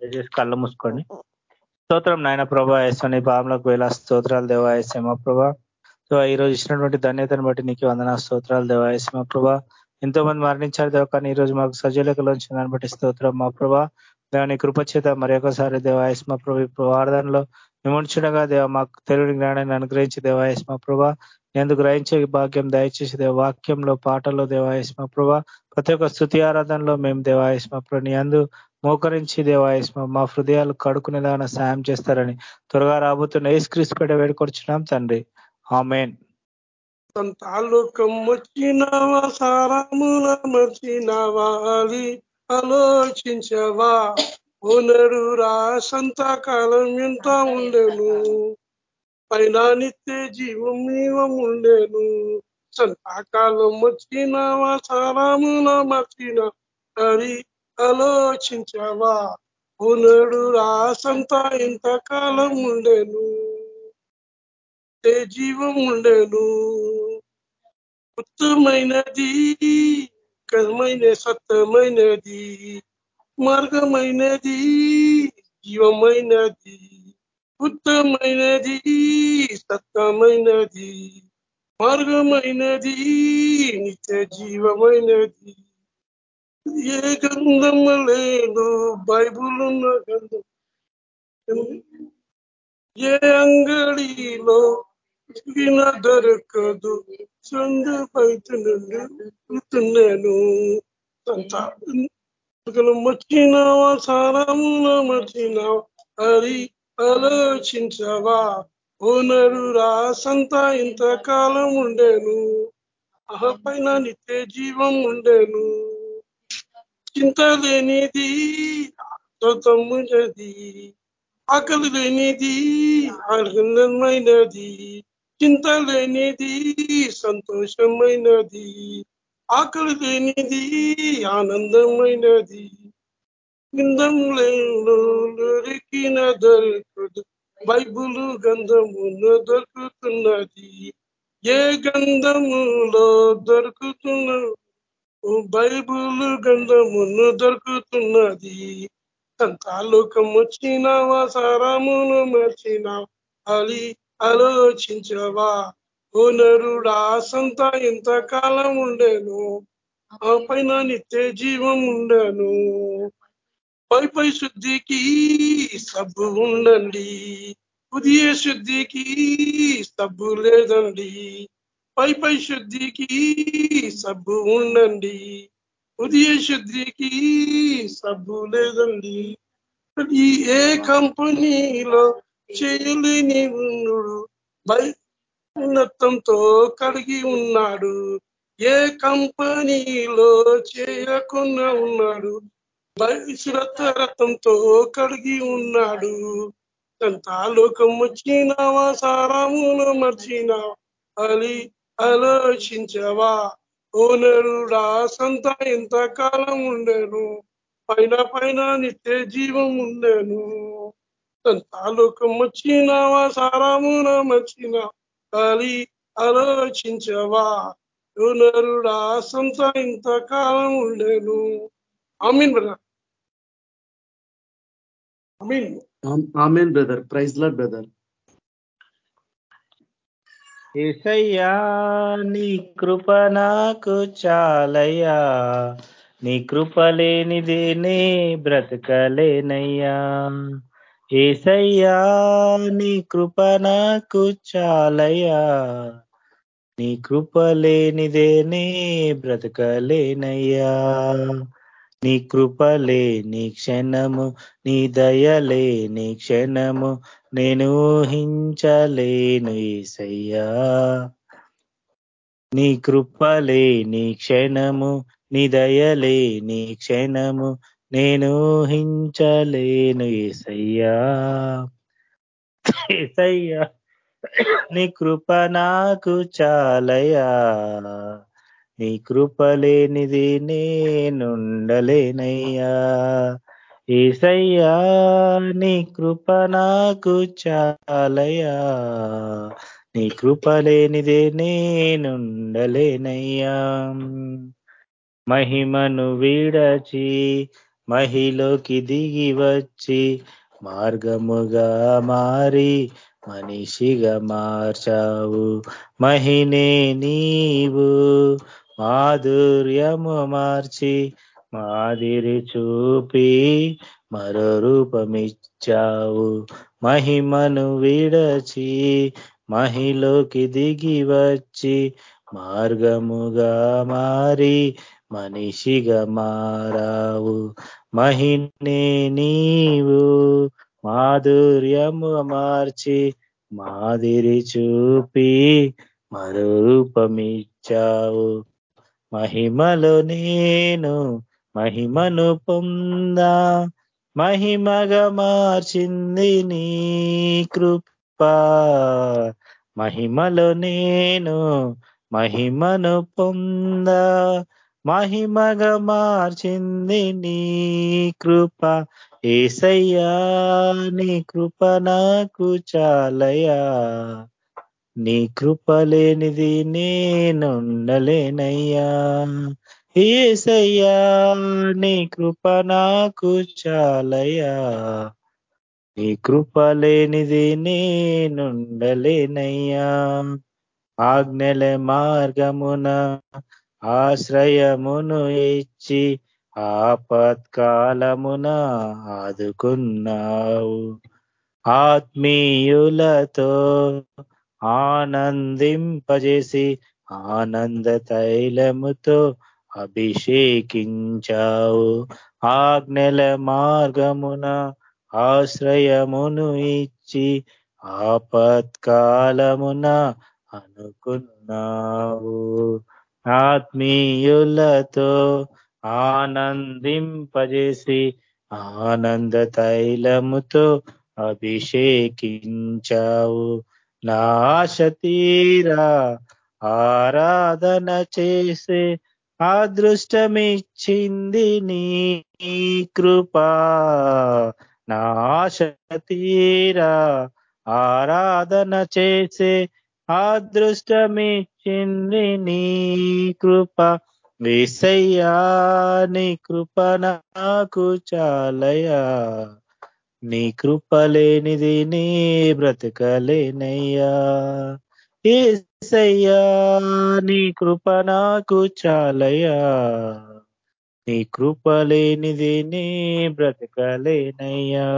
దయచేసి కళ్ళు మూసుకోండి. స్తోత్రం నాయన ప్రభా ఎస్వని పాములకు వేళ స్తోత్రాలు దేవాయసమ ప్రభా సో ఈ రోజు ఇచ్చినటువంటి ధన్యతను బట్టి నీకు వందన స్తోత్రాలు దేవాయసమ ప్రభా ఎంతో మంది మరణించారు దేవ కానీ ఈ రోజు మాకు సజీలకలోంచి దాన్ని బట్టి స్తోత్రం మా ప్రభా దేవాని కృపచేత మరి ఒకసారి దేవాయస్మ ప్రభు ప్రార్థనలో విమర్శుడగా దేవ మాకు తెలుగు జ్ఞానాన్ని అనుగ్రహించి దేవాయస్మ ప్రభా ఎందుకు గ్రహించే భాగ్యం దయచేసి దేవ వాక్యంలో పాటల్లో దేవాయస్మ ప్రభా ప్రతి ఒక్క స్థుతి ఆరాధనలో మేము దేవాయస్మ ప్రభు నీ అందు మోకరించి దేవాయస్మ మా హృదయాలు కడుకునేదాన సాయం చేస్తారని త్వరగా రాబోతున్న ఏసుక్రీస్ పెడ వేడుకొచ్చున్నాం తండ్రి. ఆమెన్. తాలూకం వచ్చినవా సారాముల మర్చినవా అని ఆలోచించవా. ఓనరు రా సంతకాలం ఎంత ఉండేను? పైన నిత్య జీవం నీవం ఉండేను. సంతాకాలం వచ్చినవా సారాముల మర్చిన అని ఆలోచించవా? పునడు రాసంత ఇంతకాలం ఉండేను. ఏ జీవం ఉండేను. ఉత్తమైనది కరమైన సత్తమైనది మార్గమైనది జీవమైనది ఉత్తమైనది సత్తమైనది మార్గమైనది నిత్య జీవమైనది. ఏ గంధం లేదు? బైబుల్ ఉన్న గంధం ఏ అంగడిలో దొరకదు? చందు బయట నుండి వెళ్తున్నాను మర్చినావా? సారంలో మర్చినావా? అది ఆలోచించవా? ఓనరు రాసంత ఇంతకాలం ఉండేను. ఆ పైన నిత్య జీవం ఉండేను. చింత లేనిది తమ్ముడది ఆకలి లేనిది ఆనందమైనది చింత లేనిది సంతోషమైనది ఆకలి లేనిది ఆనందమైనది. గంధం లేకిన దొరకదు బైబులు గంధమును దొరుకుతున్నది. ఏ గంధములో దొరుకుతున్న బైబుల్ గంధమును దొరుకుతున్నది. సంతాలోకం వచ్చినావా సారామును మర్చినావా? అలి ఆలోచించవా. ఓ నరుడా సంత ఎంతకాలం ఉండేను. ఆ పైన నిత్య జీవం ఉండను. పై పై శుద్ధికి సబ్బు ఉండండి. ఉదయ శుద్ధికి సబ్బు లేదండి. పై పై శుద్ధికి సబ్బు ఉండండి ఉదయ శుద్ధికి సబ్బు లేదండి ఈ ఏ కంపెనీలో చేయలేని ఉన్నాడు బై ఉన్నతంతో ఉన్నాడు. ఏ కంపెనీలో చేయకుండా ఉన్నాడు బహిశ్రతరథంతో కలిగి ఉన్నాడు. సంతాలోకం వచ్చినావా సారామును మర్చినావా అలీ ఆలోచించవా? ఓనరుడా సంత ఎంతకాలం ఉండేను. పైన పైన నిత్య జీవం ఉండేను. తాలూకం వచ్చినావా సారామున వచ్చిన కాలి ఆలోచించవా? ఓనరుడా సంత ఇంతకాలం ఉండేను. ఆమీన్ బ్రదర్. ఆమీన్. Amen brother. Praise lord brother. ఏసయ్యా నీ కృప నాకు చాలయ్యా. నీ కృప లేనిదే బ్రతకలేనయ్యా. ఏసయ్యా నీ కృప నాకు చాలయ్యా. నీ కృప లేనిదేనే బ్రతకలేనయ్యా. నీ కృపలే నీ క్షణము నీ దయలే నీ క్షణము నేను ఊహించలేను ఏసయ్యా. నీ కృపలే నీ క్షణము నీ దయలే నీ క్షణము నేను ఊహించలేను ఏసయ్యా. ఏసయ్యా నీ కృప నాకు చాలయా నీ కృపలేనిది నేనుండలేనయ్యా. ఏసయ్యా నీ కృప నాకు చాలయా నీ కృపలేనిదే నేనుండలేనయ్యా. మహిమను వీడచి మహిలోకి దిగి వచ్చి మార్గముగా మారి మనిషిగా మార్చావు. మహినే నీవు మాధుర్యము మార్చి మాదిరి చూపి మరో రూపమిచ్చావు. మహిమను విడచి మహిలోకి దిగి వచ్చి మార్గముగా మారి మనిషిగా మారావు. మహినే నీవు మాధుర్యము మార్చి మాదిరి చూపి మరో రూపమిచ్చావు. మహిమలో నేను మహిమను పొందా మహిమగా మార్చింది నీ కృప. మహిమలో నేను మహిమను పొందా మహిమగా మార్చింది నీ కృప. ఏసయ్యా నీ కృప నాకు చాలయా నీ కృప లేనిది నేనుండలేనయ్యా. ఏసయ్యా నీ కృప నాకు చాలయ్యా. నీ కృప లేనిది నేనుండలేనయ్యా. ఆజ్ఞల మార్గమున ఆశ్రయమును ఇచ్చి ఆపత్కాలమున ఆదుకున్నావు. ఆత్మీయులతో ఆనందింపజేసి ఆనంద తైలముతో అభిషేకించావు. ఆజ్ఞల మార్గమున ఆశ్రయమును ఇచ్చి ఆపత్కాలమున అనుకున్నావు. ఆత్మీయులతో ఆనందింపజేసి ఆనంద తైలముతో అభిషేకించావు. నాశతీరా ఆరాధన చేసే అదృష్టమిచ్చింది నీ కృపా. నాశ తీరా. ఆరాధన చేసే అదృష్టమిచ్చింది నీ కృప. వేసయ్యా నీ కృప నాకు చాలయా నీ కృప లేనిది నీ బ్రతకలేనయ్యా ఏసయ్యా నీ కృప నాకు చాలయ్యా. నీ కృప లేనిది నీ బ్రతకలేనయ్యా.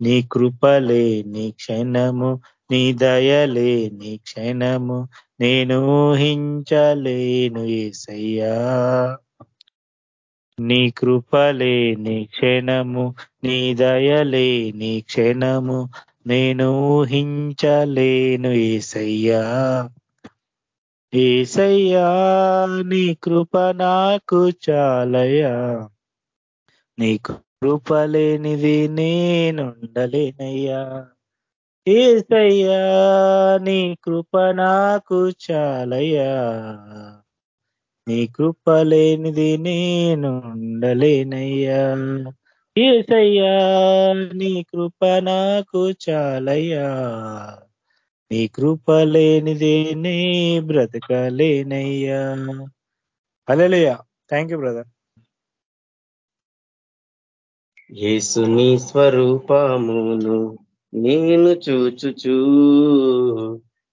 నీ కృపలే నీ క్షణము నీ దయలేని క్షణము నేను ఊహించలేను ఏసయ్యా. నీ కృపలే నీ క్షణము నీ దయలేని క్షణము నేను హించలేను ఏసయ్యా. ఏసయ్యా నీ కృప నాకు చాలయా నీ కృప లేనిది నేనుండలేనయ్యా. ఏసయ్యా నీ కృప నాకు చాలయా నీ కృప లేనిది నేనుండలేనయ్యా. ఏసయ్యా నీ కృప నాకు చాలయ్యా. నీ కృప లేనిదేనే బ్రతకలేనయ్యా. అలెలుయా థ్యాంక్ యూ బ్రదర్ యేసుని స్వరూపమును నేను చూచుచూ.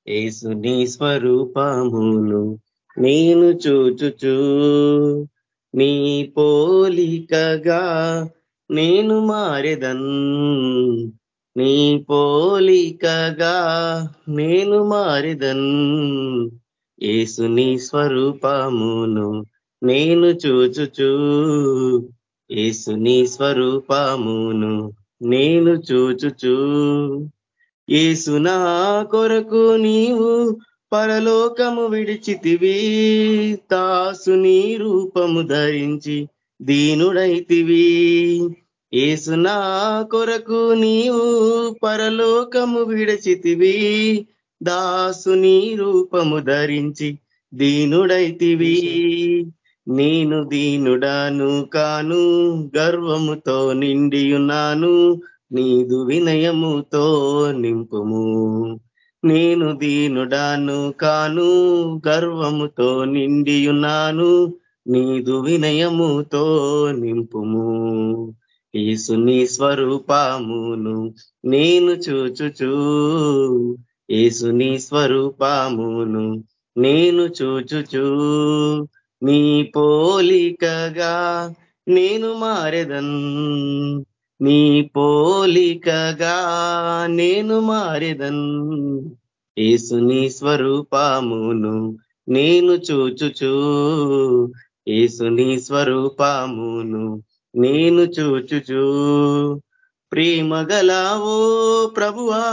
యేసుని స్వరూపమును నేను చూచుచూ. నీ పోలికగా నేను మారెదన్ నీ పోలికగా నేను మారిదన్. ఏసుని స్వరూపమును నేను చూచుచూ. ఏసుని స్వరూపమును నేను చూచుచూ. ఏసునా కొరకు నీవు పరలోకము విడిచితివి. తాసుని రూపము ధరించి దీనుడైతివి. ఏసునా కొరకు నీవు పరలోకము విడిచితివి. దాసుని రూపము ధరించి దీనుడైతివి. నేను దీనుడాను కాను గర్వముతో నిండియున్నాను నీదు వినయముతో నింపుము. నేను దీనుడాను కాను గర్వముతో నిండియున్నాను నీదు వినయముతో నింపుము. ఏసుని స్వరూపమును నేను చూచుచూ. ఏసుని స్వరూపమును నేను చూచుచూ. నీ పోలికగా నేను మారెదన్. నీ పోలికగా నేను మారెదన్. ఏసుని స్వరూపమును నేను చూచుచూ. ఏసుని స్వరూపమును నేను చూచుచూ. ప్రేమ గలావో ప్రభువా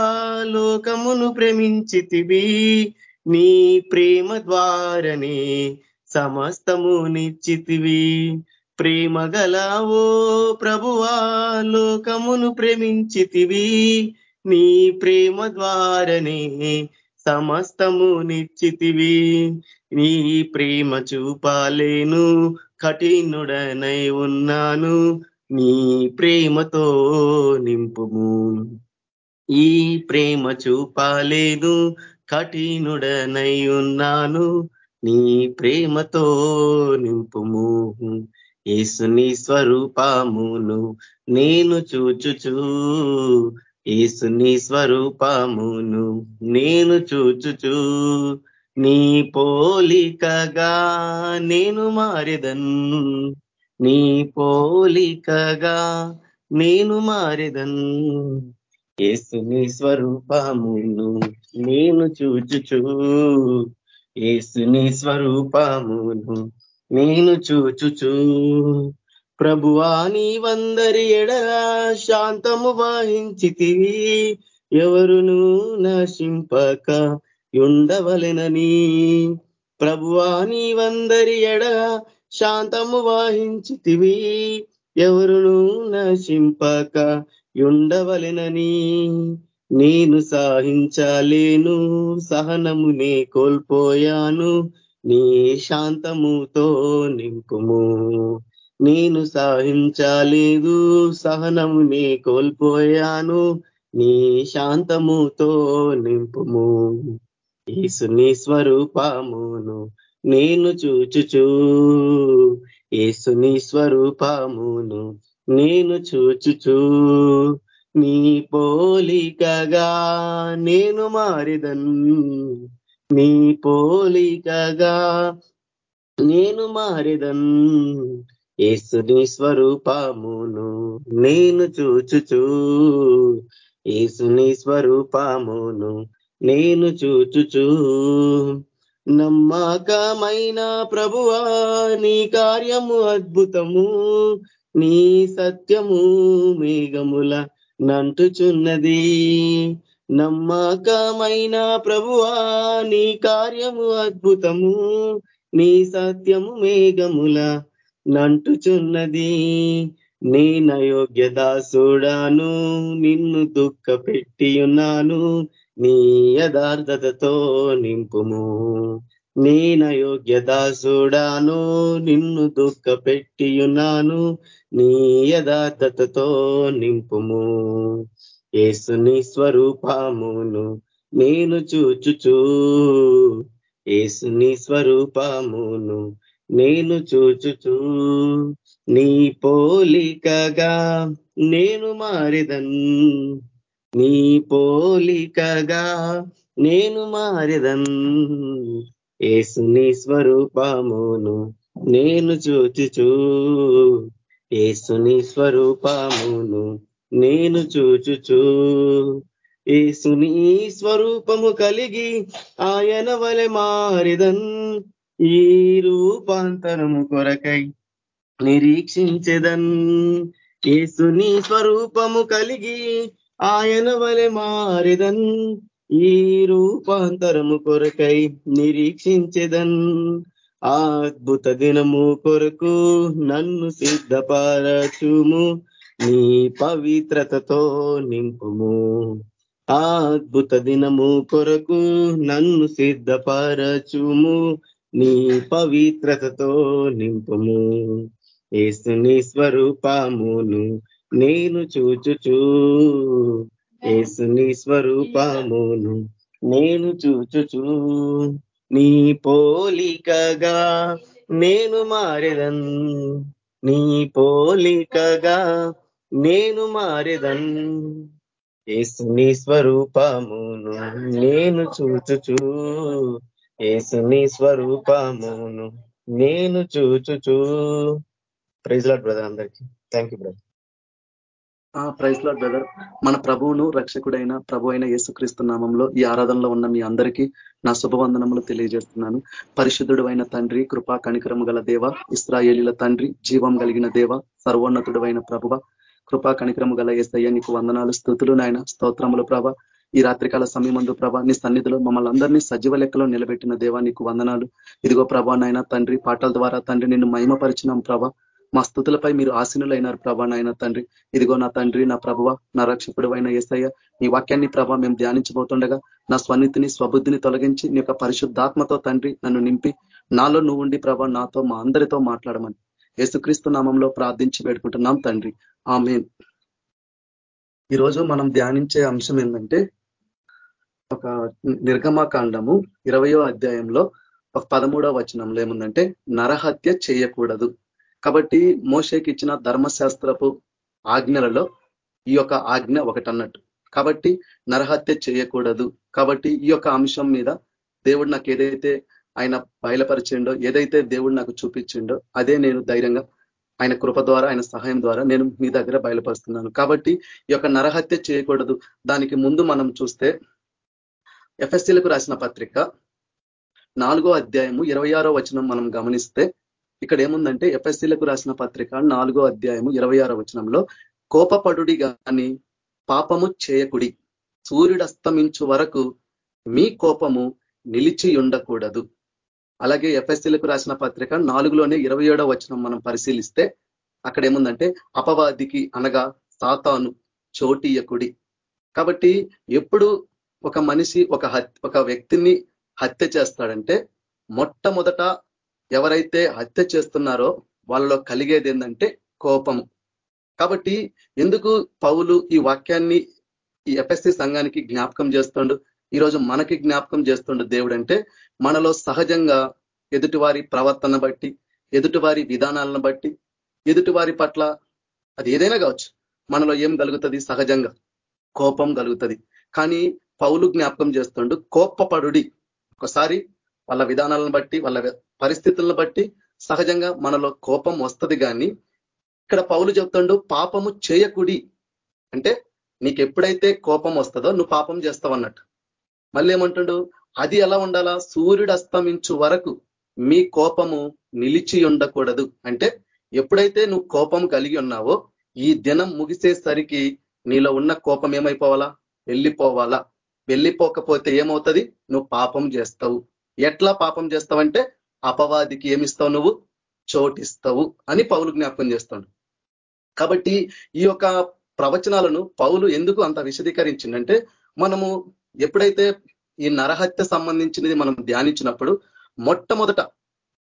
లోకమును ప్రేమించితివి. నీ ప్రేమ ద్వారనే సమస్తము నిచ్చితివి ప్రేమ గలావో ప్రభువా లోకమును ప్రేమించితివి. నీ ప్రేమ ద్వారనే సమస్తము నిశ్చితివి. నీ ప్రేమ చూపాలేను కఠినుడనై ఉన్నాను. నీ ప్రేమతో నింపుము. ఈ ప్రేమ చూపాలేను కఠినుడనై ఉన్నాను. నీ ప్రేమతో నింపుము. ఏసుని స్వరూపమును నేను చూచుచూ ఏసుని స్వరూపమును నేను చూచుచూ నీ పోలికగా నేను మారిదన్. నీ పోలికగా నేను మారెదన్. ఏసుని స్వరూపమును నేను చూచుచూ ఏసుని స్వరూపమును నేను చూచుచూ. ప్రభువా నీవందరి ఎడరా శాంతము వహించితివి. ఎవరును నశింపక ఉండవలెనని ప్రభువా నీవందరి ఎడ శాంతము వహించితివి. ఎవరును నశింపక ఉండవలెనని నేను సాహించలేను సహనము నే కోల్పోయాను. నీ శాంతముతో నింపుము. నేను సాహించలేదు సహనమునే కోల్పోయాను నీ శాంతముతో నింపుము. ఏసుని స్వరూపమును నేను చూచుచూ. ఏసుని స్వరూపమును నేను చూచుచూ. నీ పోలికగా నేను మారిదన్. నీ పోలికగా నేను మారిదన్. ఏసుని స్వరూపమును నేను చూచుచూ. ఏసుని స్వరూపమును నేను చూచుచూ. నమ్మకమైన ప్రభువా నీ కార్యము అద్భుతము. నీ సత్యము మేఘముల నంటుచున్నది. నమ్మకమైన ప్రభువా నీ కార్యము అద్భుతము. నీ సత్యము మేఘముల నంటుచున్నది. నేనయోగ్య దాసుడాను నిన్ను దుఃఖ పెట్టియున్నాను నీ యథార్థతతో నింపుము. నేనయోగ్య దాసుడాను నిన్ను దుఃఖ పెట్టియున్నాను నీ యథార్థతతో నింపుము. ఏసుని స్వరూపమును నేను చూచుచూ. ఏసుని స్వరూపమును నేను చూచుచూ నీ పోలికగా నేను మారిదన్. నీ పోలికగా నేను మారిదన్. ఏసుని స్వరూపమును నేను చూచుచూ. ఏసుని స్వరూపమును నేను చూచుచూ. ఏసుని స్వరూపము కలిగి ఆయన వలె మారిదన్. ఈ రూపాంతరము కొరకై నిరీక్షించదన్. ఏసుని స్వరూపము కలిగి ఆయన వలె మారిదన్. ఈ రూపాంతరము కొరకై నిరీక్షించదన్. అద్భుత దినము కొరకు నన్ను సిద్ధపరచుము. నీ పవిత్రతతో నింపుము. అద్భుత దినము కొరకు నన్ను సిద్ధపరచుము. నీ పవిత్రతతో నింపుము. ఏసుని స్వరూపమును నేను చూచుచూ. ఏసుని స్వరూపమును నేను చూచుచూ. నీ పోలికగా నేను మారెదన్. నీ పోలికగా నేను మారెదన్. ఏసుని స్వరూపమును నేను చూచుచూ. ఏసుని స్వరూపమును నేను చూచుచూ. ప్రైజ్ లాడ్ బ్రదర్ అందరికీ. Thank you brother praise lord brother మన ప్రభువును రక్షకుడైన ప్రభు అయిన యేసుక్రీస్తు నామంలో ఈ ఆరాధనలో ఉన్న మీ అందరికీ నా శుభవందనములు తెలియజేస్తున్నాను. పరిశుద్ధుడు అయిన తండ్రి కృపా కణికరము గల దేవ ఇస్రాయేలీల తండ్రి జీవం కలిగిన దేవ సర్వోన్నతుడు అయిన ప్రభువ కృపా కణికరము గల ఏసయ్య నీకు వందనాలు స్థుతులు నాయన స్తోత్రములు ప్రభ. ఈ రాత్రికాల సమయమందు ప్రభా నీ సన్నిధిలో మమ్మల్ని అందరినీ సజీవ లెక్కలో నిలబెట్టిన దేవా నీకు వందనాలు. ఇదిగో ప్రభా నాయన తండ్రి పాటల ద్వారా తండ్రి నిన్ను మహిమపరిచినాం ప్రభా. మా స్థుతులపై మీరు ఆశీనులైనారు ప్రభా నాయన తండ్రి. ఇదిగో నా తండ్రి నా ప్రభువ నా రక్షకుడు అయిన ఏసయ్య నీ వాక్యాన్ని ప్రభా మేము ధ్యానించబోతుండగా నా స్వనీతిని స్వబుద్ధిని తొలగించి నీ యొక్క పరిశుద్ధాత్మతో తండ్రి నన్ను నింపి నాలో నువ్వు ఉండి ప్రభా నాతో మా అందరితో మాట్లాడమని. యేసుక్రీస్తు నామంలో ప్రార్థించి పెట్టుకుంటున్నాం తండ్రి. ఆమె ఈరోజు మనం ధ్యానించే అంశం ఏంటంటే ఒక నిర్గమకాండము ఇరవయో అధ్యాయంలో ఒక పదమూడవ వచనంలో ఏముందంటే నరహత్య చేయకూడదు. కాబట్టి మోషేకి ఇచ్చిన ధర్మశాస్త్రపు ఆజ్ఞలలో ఈ యొక్క ఆజ్ఞ ఒకటన్నట్టు. కాబట్టి నరహత్య చేయకూడదు. కాబట్టి ఈ యొక్క అంశం మీద దేవుడు నాకు ఏదైతే ఆయన బయలుపరిచిండో ఏదైతే దేవుడు నాకు చూపించిండో అదే నేను ధైర్యంగా ఆయన కృప ద్వారా ఆయన సహాయం ద్వారా నేను మీ దగ్గర బయలుపరుస్తున్నాను. కాబట్టి ఈ యొక్క నరహత్య చేయకూడదు. దానికి ముందు మనం చూస్తే ఎఫ్ఎస్సీలకు రాసిన పత్రిక నాలుగో అధ్యాయము ఇరవై ఆరో వచనం మనం గమనిస్తే ఇక్కడ ఏముందంటే ఎఫ్ఎస్సీలకు రాసిన పత్రిక నాలుగో అధ్యాయము ఇరవై ఆరో వచనంలో కోపపడుడి గాని పాపము చేయకుడి. సూర్యుడు అస్తమించు వరకు మీ కోపము నిలిచి ఉండకూడదు. అలాగే ఎఫ్ఎస్సీలకు రాసిన పత్రిక నాలుగులోనే ఇరవై ఏడో వచనం మనం పరిశీలిస్తే అక్కడ ఏముందంటే అపవాదికి అనగా సాతాను చోటీయకుడి కాబట్టి ఎప్పుడు ఒక మనిషి ఒక ఒక వ్యక్తిని హత్య చేస్తాడంటే మొట్టమొదట ఎవరైతే హత్య చేస్తున్నారో వాళ్ళలో కలిగేది ఏంటంటే కోపము కాబట్టి ఎందుకు పౌలు ఈ వాక్యాన్ని ఈ ఎఫ్ఎస్సి సంఘానికి జ్ఞాపకం చేస్తుండు? ఈరోజు మనకి జ్ఞాపకం చేస్తుండు దేవుడు అంటే మనలో సహజంగా ఎదుటివారి ప్రవర్తన బట్టి ఎదుటివారి విధానాలను బట్టి ఎదుటివారి పట్ల అది ఏదైనా కావచ్చు. మనలో ఏం కలుగుతుంది? సహజంగా కోపం కలుగుతుంది. కానీ పౌలు జ్ఞాపకం చేస్తుండు కోప్పపడుడి. ఒకసారి వాళ్ళ విధానాలను బట్టి వాళ్ళ పరిస్థితులను బట్టి సహజంగా మనలో కోపం వస్తుంది కానీ ఇక్కడ పౌలు చెప్తుండు పాపము చేయకుడి. అంటే నీకు ఎప్పుడైతే కోపం వస్తుందో నువ్వు పాపం చేస్తావు అన్నట్టు. మళ్ళీ ఏమంటుండు అది ఎలా ఉండాలా? సూర్యుడు అస్తమించు వరకు మీ కోపము నిలిచి ఉండకూడదు. అంటే ఎప్పుడైతే నువ్వు కోపం కలిగి ఉన్నావో ఈ దినం ముగిసేసరికి నీలో ఉన్న కోపం ఏమైపోవాలా? వెళ్ళిపోవాలా? వెళ్ళిపోకపోతే ఏమవుతుంది? నువ్వు పాపం చేస్తావు. ఎట్లా పాపం చేస్తావంటే అపవాదికి ఏమిస్తావు నువ్వు? చోటిస్తావు అని పౌలు జ్ఞాపకం చేస్తాడు. కాబట్టి ఈ యొక్క ప్రవచనాలను పౌలు ఎందుకు అంత విశదీకరించిందంటే మనము ఎప్పుడైతే ఈ నరహత్య సంబంధించినది మనం ధ్యానించినప్పుడు మొట్టమొదట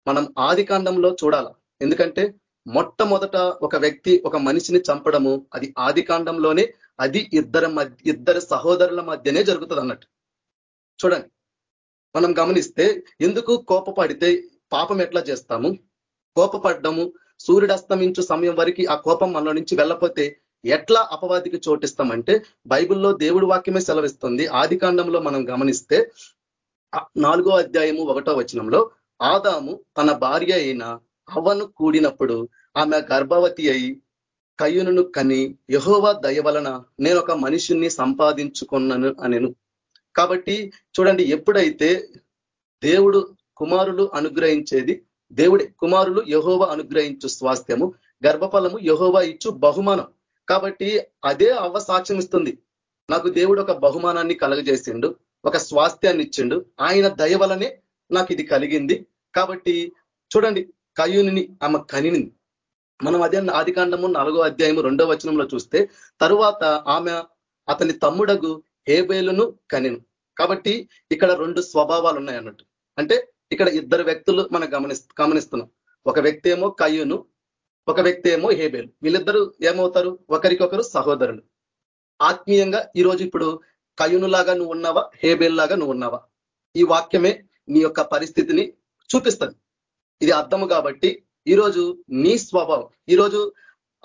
మనం ఆది కాండంలో చూడాల. ఎందుకంటే మొట్టమొదట ఒక వ్యక్తి ఒక మనిషిని చంపడము అది ఆది కాండంలోనే అది ఇద్దరు ఇద్దరు సహోదరుల మధ్యనే జరుగుతుంది అన్నట్టు. చూడండి మనం గమనిస్తే ఎందుకు కోపపడితే పాపం ఎట్లా చేస్తాము? కోపపడ్డము సూర్యుడు అస్తమించు సమయం వరకు ఆ కోపం మనలో నుంచి వెళ్ళపోతే ఎట్లా అపవాదికి చోటిస్తామంటే బైబిల్లో దేవుడు వాక్యమే సెలవిస్తుంది. ఆది మనం గమనిస్తే నాలుగో అధ్యాయము ఒకటో వచనంలో ఆదాము తన భార్య అయిన అవ్వను కూడినప్పుడు ఆమె గర్భవతి అయి కయ్యును కని యహోవా దయ వలన నేను ఒక మనిషిని సంపాదించుకున్నాను అనెను. కాబట్టి చూడండి ఎప్పుడైతే దేవుడు కుమారులు అనుగ్రహించేది దేవుడి కుమారులు యహోవ అనుగ్రహించు స్వాస్థ్యము గర్భఫలము యహోవా ఇచ్చు బహుమానం. కాబట్టి అదే అవ్వ సాక్ష్యం ఇస్తుంది. నాకు దేవుడు ఒక బహుమానాన్ని కలగజేసిండు ఒక స్వాస్థ్యాన్ని ఇచ్చిండు ఆయన దయ వలనే నాకు ఇది కలిగింది. కాబట్టి చూడండి కయుని ఆమె కనినింది. మనం అదే ఆదికాండము నాలుగో అధ్యాయము రెండో వచనంలో చూస్తే తరువాత ఆమె అతని తమ్ముడగు హేబేలును కనిను. కాబట్టి ఇక్కడ రెండు స్వభావాలు ఉన్నాయి అన్నట్టు. అంటే ఇక్కడ ఇద్దరు వ్యక్తులు మనం గమని గమనిస్తున్నాం. ఒక వ్యక్తి ఏమో కయ్యును ఒక వ్యక్తి ఏమో హేబేలు. వీళ్ళిద్దరూ ఏమవుతారు? ఒకరికొకరు సహోదరులు. ఆత్మీయంగా ఈరోజు ఇప్పుడు కయునులాగా నువ్వు ఉన్నావా? హేబేల్ లాగా నువ్వు ఉన్నావా? ఈ వాక్యమే నీ యొక్క పరిస్థితిని చూపిస్తుంది. ఇది అర్థము కాబట్టి ఈరోజు నీ స్వభావం ఈరోజు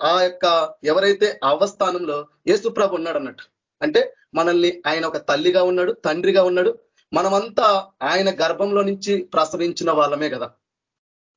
ఆ యొక్క ఎవరైతే అవస్థానంలో యేసుప్రభు ఉన్నాడు అన్నట్టు. అంటే మనల్ని ఆయన ఒక తల్లిగా ఉన్నాడు తండ్రిగా ఉన్నాడు. మనమంతా ఆయన గర్భంలో నుంచి ప్రసవించిన వాళ్ళమే కదా.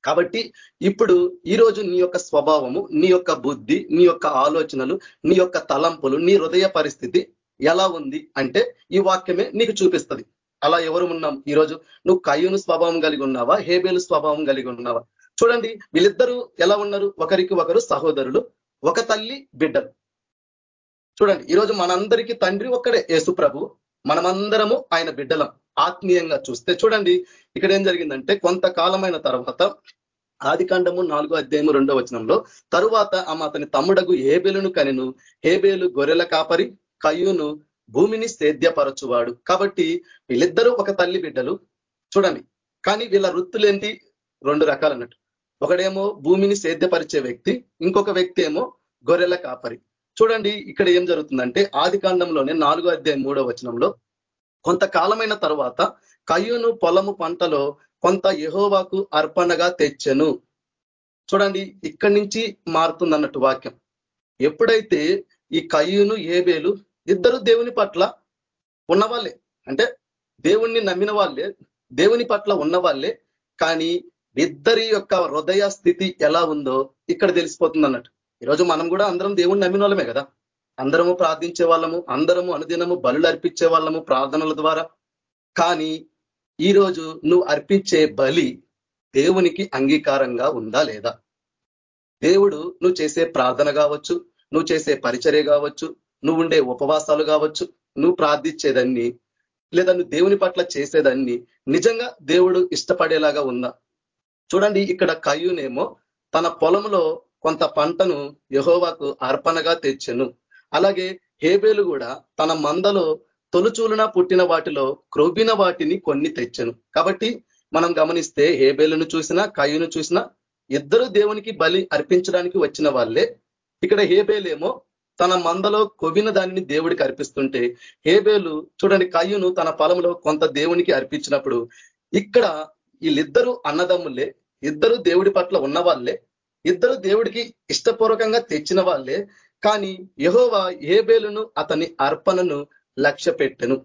కాబట్టి ఇప్పుడు ఈరోజు నీ యొక్క స్వభావము నీ యొక్క బుద్ధి నీ యొక్క ఆలోచనలు నీ యొక్క తలంపులు నీ హృదయ పరిస్థితి ఎలా ఉంది అంటే ఈ వాక్యమే నీకు చూపిస్తుంది. అలా ఎవరు ఉన్నాం? ఈరోజు నువ్వు కయ్యూను స్వభావం కలిగి ఉన్నావా? హేబేలు స్వభావం కలిగి ఉన్నావా? చూడండి వీళ్ళిద్దరూ ఎలా ఉన్నారు? ఒకరికి ఒకరు సహోదరులు ఒక తల్లి బిడ్డలు. చూడండి ఈరోజు మనందరికీ తండ్రి ఒక్కడే యేసు ప్రభు. మనమందరము ఆయన బిడ్డలం ఆత్మీయంగా చూస్తే. చూడండి ఇక్కడ ఏం జరిగిందంటే కొంతకాలమైన తర్వాత ఆది కాండము నాలుగో అధ్యాయము రెండో వచనంలో తరువాత ఆమె అతని తమ్ముడగు హేబేలును కనిను హేబేలు గొర్రెల కాపరి కయ్యూను భూమిని సేద్యపరచువాడు. కాబట్టి వీళ్ళిద్దరూ ఒక తల్లి బిడ్డలు. చూడండి కానీ వీళ్ళ వృత్తులేంటి? రెండు రకాలు అన్నట్టు ఒకడేమో భూమిని సేద్యపరిచే వ్యక్తి ఇంకొక వ్యక్తి ఏమో గొర్రెల కాపరి. చూడండి ఇక్కడ ఏం జరుగుతుందంటే ఆది కాండంలోనే నాలుగో అధ్యాయం మూడో వచనంలో కొంతకాలమైన తర్వాత కయ్యూను పొలము పంటలో కొంత యహోవాకు అర్పణగా తెచ్చెను. చూడండి ఇక్కడి నుంచి మారుతుంది అన్నట్టు వాక్యం. ఎప్పుడైతే ఈ కయ్యూను ఏబేలు ఇద్దరు దేవుని పట్ల ఉన్నవాళ్ళే అంటే దేవుణ్ణి నమ్మిన వాళ్ళే దేవుని పట్ల ఉన్న వాళ్ళే కానీ ఇద్దరి యొక్క హృదయ స్థితి ఎలా ఉందో ఇక్కడ తెలిసిపోతుంది అన్నట్టు. ఈరోజు మనం కూడా అందరం దేవుణ్ణి నమ్మిన వాళ్ళమే కదా. అందరము ప్రార్థించే వాళ్ళము అందరము అనుదినము బలులు అర్పించే వాళ్ళము ప్రార్థనల ద్వారా. కానీ ఈరోజు నువ్వు అర్పించే బలి దేవునికి అంగీకారంగా ఉందా లేదా? దేవుడు నువ్వు చేసే ప్రార్థన కావచ్చు నువ్వు చేసే పరిచర్య కావచ్చు నువ్వు ఉండే ఉపవాసాలు కావచ్చు నువ్వు ప్రార్థించేదాన్ని లేదా నువ్వు దేవుని పట్ల చేసేదాన్ని నిజంగా దేవుడు ఇష్టపడేలాగా ఉందా? చూడండి ఇక్కడ కయ్యూనేమో తన పొలంలో కొంత పంటను యహోవాకు అర్పణగా తెచ్చెను. అలాగే హేబేలు కూడా తన మందలో తొలుచూలున పుట్టిన వాటిలో క్రొబ్బిన వాటిని కొన్ని తెచ్చను. కాబట్టి మనం గమనిస్తే హేబేలును చూసినా కయ్యును చూసినా ఇద్దరు దేవునికి బలి అర్పించడానికి వచ్చిన వాళ్ళే. ఇక్కడ హేబేలేమో తన మందలో కొవిన దానిని దేవుడికి అర్పిస్తుంటే హేబేలు చూడండి కయ్యును తన పొలంలో కొంత దేవునికి అర్పించినప్పుడు ఇక్కడ వీళ్ళిద్దరూ అన్నదమ్ములే ఇద్దరు దేవుడి పట్ల ఉన్న వాళ్ళే ఇద్దరు దేవుడికి ఇష్టపూర్వకంగా తెచ్చిన వాళ్ళే కానీ యహోవా ఏబేలును అతని అర్పణను లక్ష్య పెట్టెను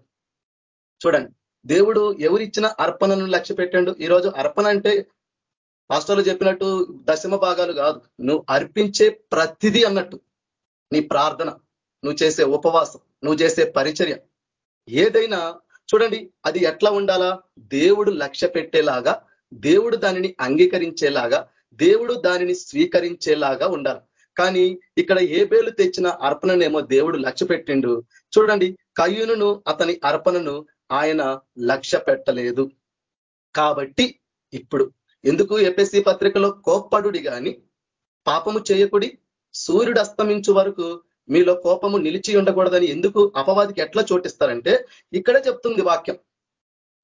చూడండి దేవుడు ఎవరిచ్చిన అర్పణను లక్ష్య పెట్టాడు ఈరోజు అర్పణ అంటే పాస్టర్లు చెప్పినట్టు దశమ భాగాలు కాదు. నువ్వు అర్పించే ప్రతిదీ అన్నట్టు. నీ ప్రార్థన నువ్వు చేసే ఉపవాసం నువ్వు చేసే పరిచర్య. ఏదైనా చూడండి అది ఎట్లా ఉండాలా? దేవుడు లక్ష్య పెట్టేలాగా దేవుడు దానిని అంగీకరించేలాగా దేవుడు దానిని స్వీకరించేలాగా ఉండాలి. కానీ ఇక్కడ ఏ బేలు తెచ్చిన అర్పణనేమో దేవుడు లక్ష్య పెట్టిండు. చూడండి కయ్యూను అతని అర్పణను ఆయన లక్ష్య పెట్టలేదు. కాబట్టి ఇప్పుడు ఎందుకు ఎపిఎస్సి పత్రికలో కోప్పడుడి గాని పాపము చేయకుడి? సూర్యుడు అస్తమించు వరకు మీలో కోపము నిలిచి ఉండకూడదని ఎందుకు అపవాదికి ఎట్లా చోటిస్తారంటే ఇక్కడే చెప్తుంది వాక్యం.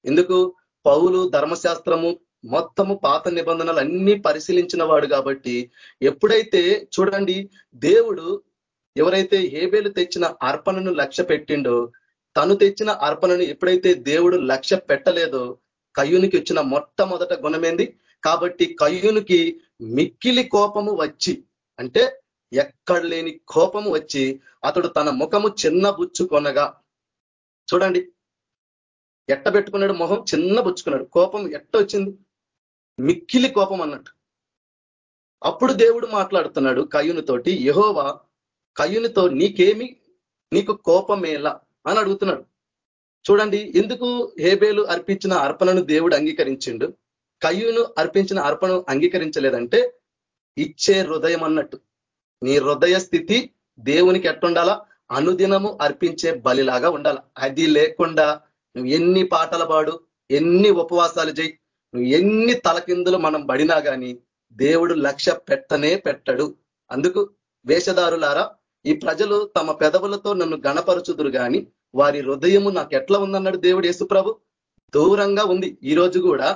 ఎందుకు? పౌలు ధర్మశాస్త్రము మొత్తము పాత నిబంధనలు అన్ని పరిశీలించిన వాడు కాబట్టి ఎప్పుడైతే చూడండి దేవుడు ఎవరైతే ఏబేలు తెచ్చిన అర్పణను లక్ష్య పెట్టిండో తను తెచ్చిన అర్పణను ఎప్పుడైతే దేవుడు లక్ష్య పెట్టలేదో కయ్యునికి వచ్చిన మొట్టమొదట గుణమేంది? కాబట్టి కయ్యునికి మిక్కిలి కోపము వచ్చి అంటే ఎక్కడ లేని కోపము వచ్చి అతడు తన ముఖము చిన్న బుచ్చుకొనగా చూడండి ఎట్ట పెట్టుకున్నాడు మొహం చిన్న బుచ్చుకున్నాడు. కోపం ఎట్ట వచ్చింది? మిక్కిలి కోపం అన్నట్టు. అప్పుడు దేవుడు మాట్లాడుతున్నాడు కయ్యునితోటి యహోవా కయ్యునితో నీకేమి నీకు కోపమేలా అని అడుగుతున్నాడు. చూడండి ఎందుకు హేబేలు అర్పించిన అర్పణను దేవుడు అంగీకరించిండు? కయ్యును అర్పించిన అర్పణ అంగీకరించలేదంటే ఇచ్చే హృదయం అన్నట్టు. నీ హృదయ స్థితి దేవునికి ఎట్టుండాలా? అనుదినము అర్పించే బలిలాగా ఉండాల? అది లేకుండా నువ్వు ఎన్ని పాటలు పాడు ఎన్ని ఉపవాసాలు చేయి నువ్వు ఎన్ని తలకిందులు మనం పడినా కానీ దేవుడు లక్ష్య పెట్టనే పెట్టడు. అందుకు వేషధారులారా ఈ ప్రజలు తమ పెదవులతో నన్ను గణపరుచుదురు కానీ వారి హృదయము నాకు ఎట్లా ఉందన్నాడు దేవుడు యేసుప్రభు? దూరంగా ఉంది. ఈ రోజు కూడా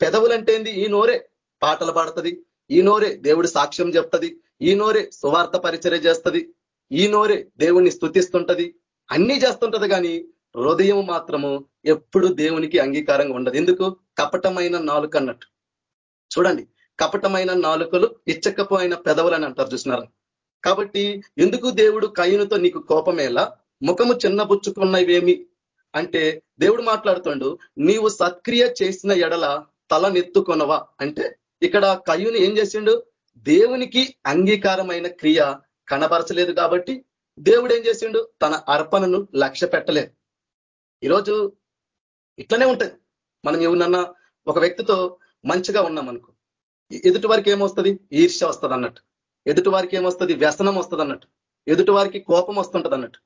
పెదవులంటేంది ఈ నోరే పాటలు పాడుతుంది ఈ నోరే దేవుడు సాక్ష్యం చెప్తుంది. ఈ నోరే సువార్త పరిచర్య చేస్తుంది ఈ నోరే దేవుణ్ణి స్థుతిస్తుంటది అన్నీ చేస్తుంటది కానీ హృదయం మాత్రము ఎప్పుడు దేవునికి అంగీకారంగా ఉండదు. ఎందుకు? కపటమైన నాలుక అన్నట్టు. చూడండి కపటమైన నాలుకలు ఇచ్చకపోయిన పెదవులు అని అంటారు చూసినారా? కాబట్టి ఎందుకు దేవుడు కయ్యనుతో నీకు కోపమేలా? ముఖము చిన్నబుచ్చుకున్నవేమి? అంటే దేవుడు మాట్లాడుతుండు నీవు సత్క్రియ చేసిన ఎడల తల నెత్తుకొనవా? అంటే ఇక్కడ కయ్యుని ఏం చేసిండు? దేవునికి అంగీకారమైన క్రియ కనబరచలేదు కాబట్టి దేవుడు ఏం చేసిండు? తన అర్పణను లక్ష్య పెట్టలేదు. ఈరోజు ఇట్లనే ఉంటుంది. మనం ఎవరినన్నా ఒక వ్యక్తితో మంచిగా ఉన్నాం అనుకో ఎదుటి వారికి ఏమొస్తుంది? ఈర్ష్య వస్తుంది అన్నట్టు. ఎదుటి వారికి ఏమొస్తుంది? వ్యసనం వస్తుంది అన్నట్టు. ఎదుటి వారికి కోపం వస్తుంటది అన్నట్టు.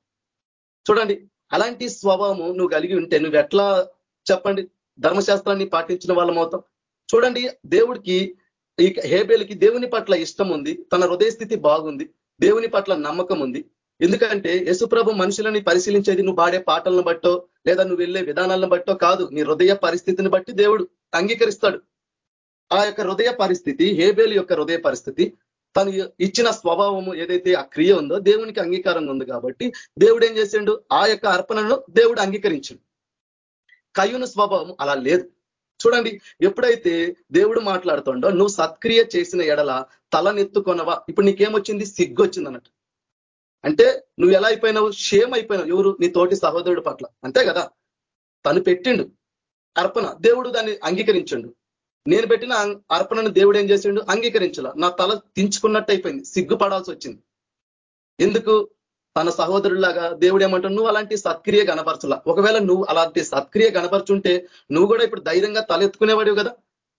చూడండి అలాంటి స్వభావము నువ్వు కలిగి ఉంటే నువ్వు ఎట్లా చెప్పండి? ధర్మశాస్త్రాన్ని పాటించిన వాళ్ళం అవుతాం చూడండి దేవుడికి ఈ హేబేలుకి దేవుని పట్ల ఇష్టం ఉంది తన హృదయ స్థితి బాగుంది దేవుని పట్ల నమ్మకం ఉంది. ఎందుకంటే యశుప్రభు మనుషులని పరిశీలించేది నువ్వు పాడే పాటలను బట్టో లేదా నువ్వు వెళ్ళే విధానాలను బట్టో కాదు. నీ హృదయ పరిస్థితిని బట్టి దేవుడు అంగీకరిస్తాడు. ఆ యొక్క హృదయ పరిస్థితి హేబేలు యొక్క హృదయ పరిస్థితి తను ఇచ్చిన స్వభావము ఏదైతే ఆ క్రియ ఉందో దేవునికి అంగీకారంగా ఉంది కాబట్టి దేవుడు ఏం చేసిండు? ఆ యొక్క అర్పణను దేవుడు అంగీకరించిండు. కయ్యూను స్వభావం అలా లేదు. చూడండి ఎప్పుడైతే దేవుడు మాట్లాడుతుండో నువ్వు సత్క్రియ చేసిన ఎడల తలనెత్తుకొనవా ఇప్పుడు నీకేమొచ్చింది? సిగ్గు వచ్చింది అన్నట్టు అంటే నువ్వు ఎలా అయిపోయినావు? షేమ్ అయిపోయినావు. ఎవరు? నీ తోటి సహోదరుడు పట్ల. అంతే కదా? తను పెట్టిండు అర్పణ. దేవుడు దాన్ని అంగీకరించండు. నేను పెట్టిన అర్పణను దేవుడు ఏం చేసిండు? అంగీకరించాల. నా తల తించుకున్నట్టు అయిపోయింది సిగ్గుపడాల్సి వచ్చింది ఎందుకు? తన సహోదరులాగా దేవుడు ఏమంటాడు నువ్వు అలాంటి సత్క్రియ గనపరచులా ఒకవేళ నువ్వు అలాంటి సత్క్రియ గనపరుచుంటే నువ్వు కూడా ఇప్పుడు ధైర్యంగా తలెత్తుకునేవాడివి కదా?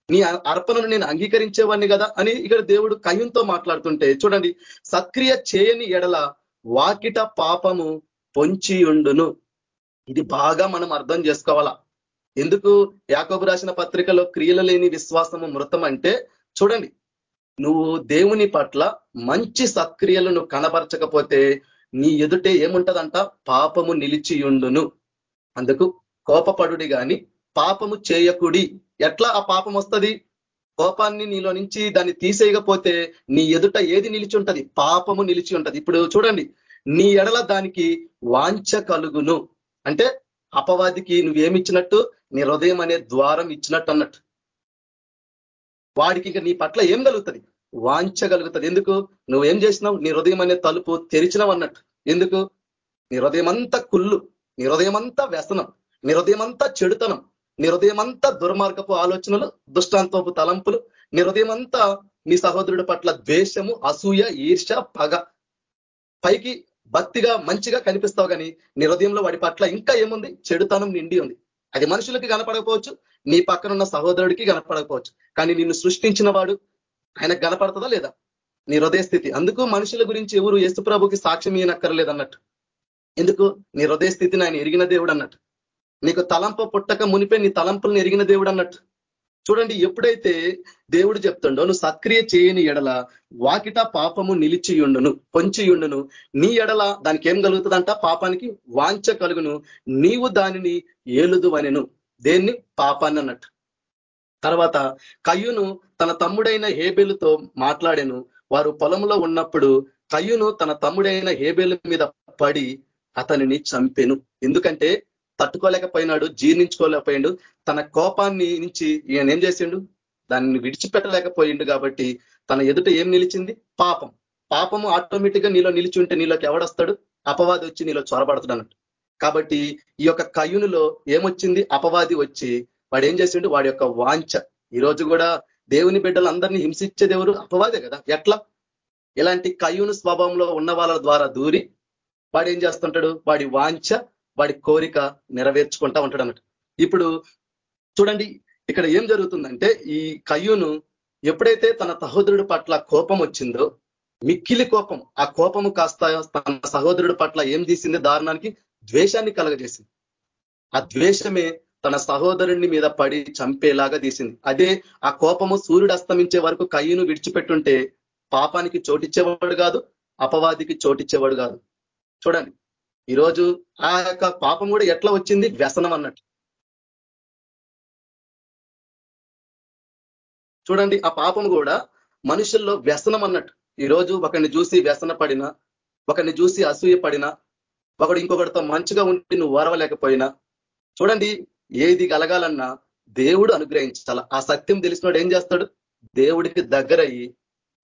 నీ అర్పణను నేను అంగీకరించేవాడిని కదా? అని ఇక్కడ దేవుడు కయ్యంతో మాట్లాడుతుంటే చూడండి సత్క్రియ చేయని ఎడల వాకిట పాపము పొంచి ఉండును ఇది బాగా మనం అర్థం చేసుకోవాలా. ఎందుకు? యాకబు రాసిన పత్రికలో క్రియలు లేని విశ్వాసము మృతం అంటే చూడండి నువ్వు దేవుని పట్ల మంచి సత్క్రియలను కనబరచకపోతే నీ ఎదుటే ఏముంటదంట? పాపము నిలిచియుండును. అందుకు కోపపడుడి గాని పాపము చేయకుడి. ఎట్లా ఆ పాపం వస్తుంది? కోపాన్ని నీలో నుంచి దాన్ని తీసేయకపోతే నీ ఎదుట ఏది నిలిచి ఉంటది పాపము నిలిచి ఉంటది ఇప్పుడు చూడండి నీ ఎడల దానికి వాంఛ కలుగును. అంటే అపవాదికి నువ్వేమిచ్చినట్టు నీ హృదయం అనే ద్వారం ఇచ్చినట్టు అన్నట్టు వాడికి ఇంకా నీ పట్ల ఏం కలుగుతుంది? వాంచగలుగుతుంది ఎందుకు? నువ్వేం చేసినావు? నీ హృదయం అనే తలుపు తెరిచినావు అన్నట్టు. ఎందుకు? నీ హృదయం అంతా కుళ్ళు నీ హృదయం అంతా వ్యసనం నీ హృదయం అంతా చెడుతనం నీ హృదయం అంతా దుర్మార్గపు ఆలోచనలు దుష్టాంతపు తలంపులు నీ హృదయం అంతా నీ సహోదరుడి పట్ల ద్వేషము అసూయ ఈర్ష పగ. పైకి భక్తిగా మంచిగా కనిపిస్తావు కానీ నీ హృదయంలో వాడి పట్ల ఇంకా ఏముంది? చెడుతనం నిండి ఉంది. అది మనుషులకి కనపడకపోవచ్చు నీ పక్కనున్న సహోదరుడికి కనపడకపోవచ్చు. కానీ నిన్ను సృష్టించిన వాడు ఆయనకు కనపడుతుందా లేదా? నీ హృదయ స్థితి. అందుకు మనుషుల గురించి ఎవరు యేసు ప్రభుకి సాక్ష్యం ఈయనక్కర్లేదు అన్నట్టు. ఎందుకు? నీ హృదయ స్థితిని ఆయన ఎరిగిన దేవుడు అన్నట్టు. నీకు తలంప పుట్టక మునిపే నీ తలంపులను ఎరిగిన దేవుడు అన్నట్టు. చూడండి ఎప్పుడైతే దేవుడు చెప్తుండో నువ్వు సక్రియ చేయని ఎడల వాకిట పాపము నిలిచియుండును పొంచియుండును. నీ ఎడల దానికి ఏం కలుగుతుందంట? పాపానికి వాంచ కలుగును. నీవు దానిని ఏలుదు అనెను దేన్ని? పాపాన్ని అన్నట్టు. తర్వాత కయ్యును తన తమ్ముడైన హేబెలుతో మాట్లాడాను. వారు పొలంలో ఉన్నప్పుడు కయ్యును తన తమ్ముడైన హేబేలు మీద పడి అతనిని చంపెను. ఎందుకంటే తట్టుకోలేకపోయినాడు జీర్ణించుకోలేకపోయిండు. తన కోపాన్ని నుంచి ఈయన ఏం చేసిండు? దాన్ని విడిచిపెట్టలేకపోయిండు కాబట్టి తన ఎదుట ఏం నిలిచింది? పాపం. పాపము ఆటోమేటిక్గా నీలో నిలిచి ఉంటే నీలోకి ఎవడొస్తాడు? అపవాది వచ్చి నీలో చొరబడతాడు అన్నట్టు. కాబట్టి ఈ యొక్క కయ్యునులో ఏమొచ్చింది? అపవాది వచ్చి వాడు ఏం చేసిండు? వాడి యొక్క వాంఛ. ఈరోజు కూడా దేవుని బిడ్డలు అందరినీ హింసించేది ఎవరు అపవాదే కదా. ఎట్లా? ఇలాంటి కయ్యూను స్వభావంలో ఉన్న వాళ్ళ ద్వారా దూరి వాడు ఏం చేస్తుంటాడు? వాడి వాంఛ వాడి కోరిక నెరవేర్చుకుంటా ఉంటాడు అన్నట్టు ఇప్పుడు చూడండి ఇక్కడ ఏం జరుగుతుందంటే ఈ కయ్యూను ఎప్పుడైతే తన సహోదరుడి పట్ల కోపం వచ్చిందో మిక్కిలి కోపం ఆ కోపము కాస్త తన సహోదరుడి పట్ల ఏం తీసింది? దారుణానికి ద్వేషాన్ని కలగజేసింది. ఆ ద్వేషమే తన సహోదరుని మీద పడి చంపేలాగా తీసింది. అదే ఆ కోపము సూర్యుడు అస్తమించే వరకు కయ్యను విడిచిపెట్టుంటే పాపానికి చోటిచ్చేవాడు కాదు అపవాదికి చోటిచ్చేవాడు కాదు. చూడండి ఈరోజు ఆ యొక్క పాపం కూడా ఎట్లా వచ్చింది? వ్యసనం అన్నట్టు. చూడండి ఆ పాపం కూడా మనుషుల్లో వ్యసనం అన్నట్టు. ఈరోజు ఒకరిని చూసి వ్యసన పడినా ఒకరిని చూసి అసూయ పడినా ఒకడు ఇంకొకటితో మంచిగా ఉండి నువ్వు ఓరవలేకపోయినా చూడండి ఏది కలగాలన్నా దేవుడు అనుగ్రహించాల. ఆ సత్యం తెలిసినోడు ఏం చేస్తాడు? దేవుడికి దగ్గరయ్యి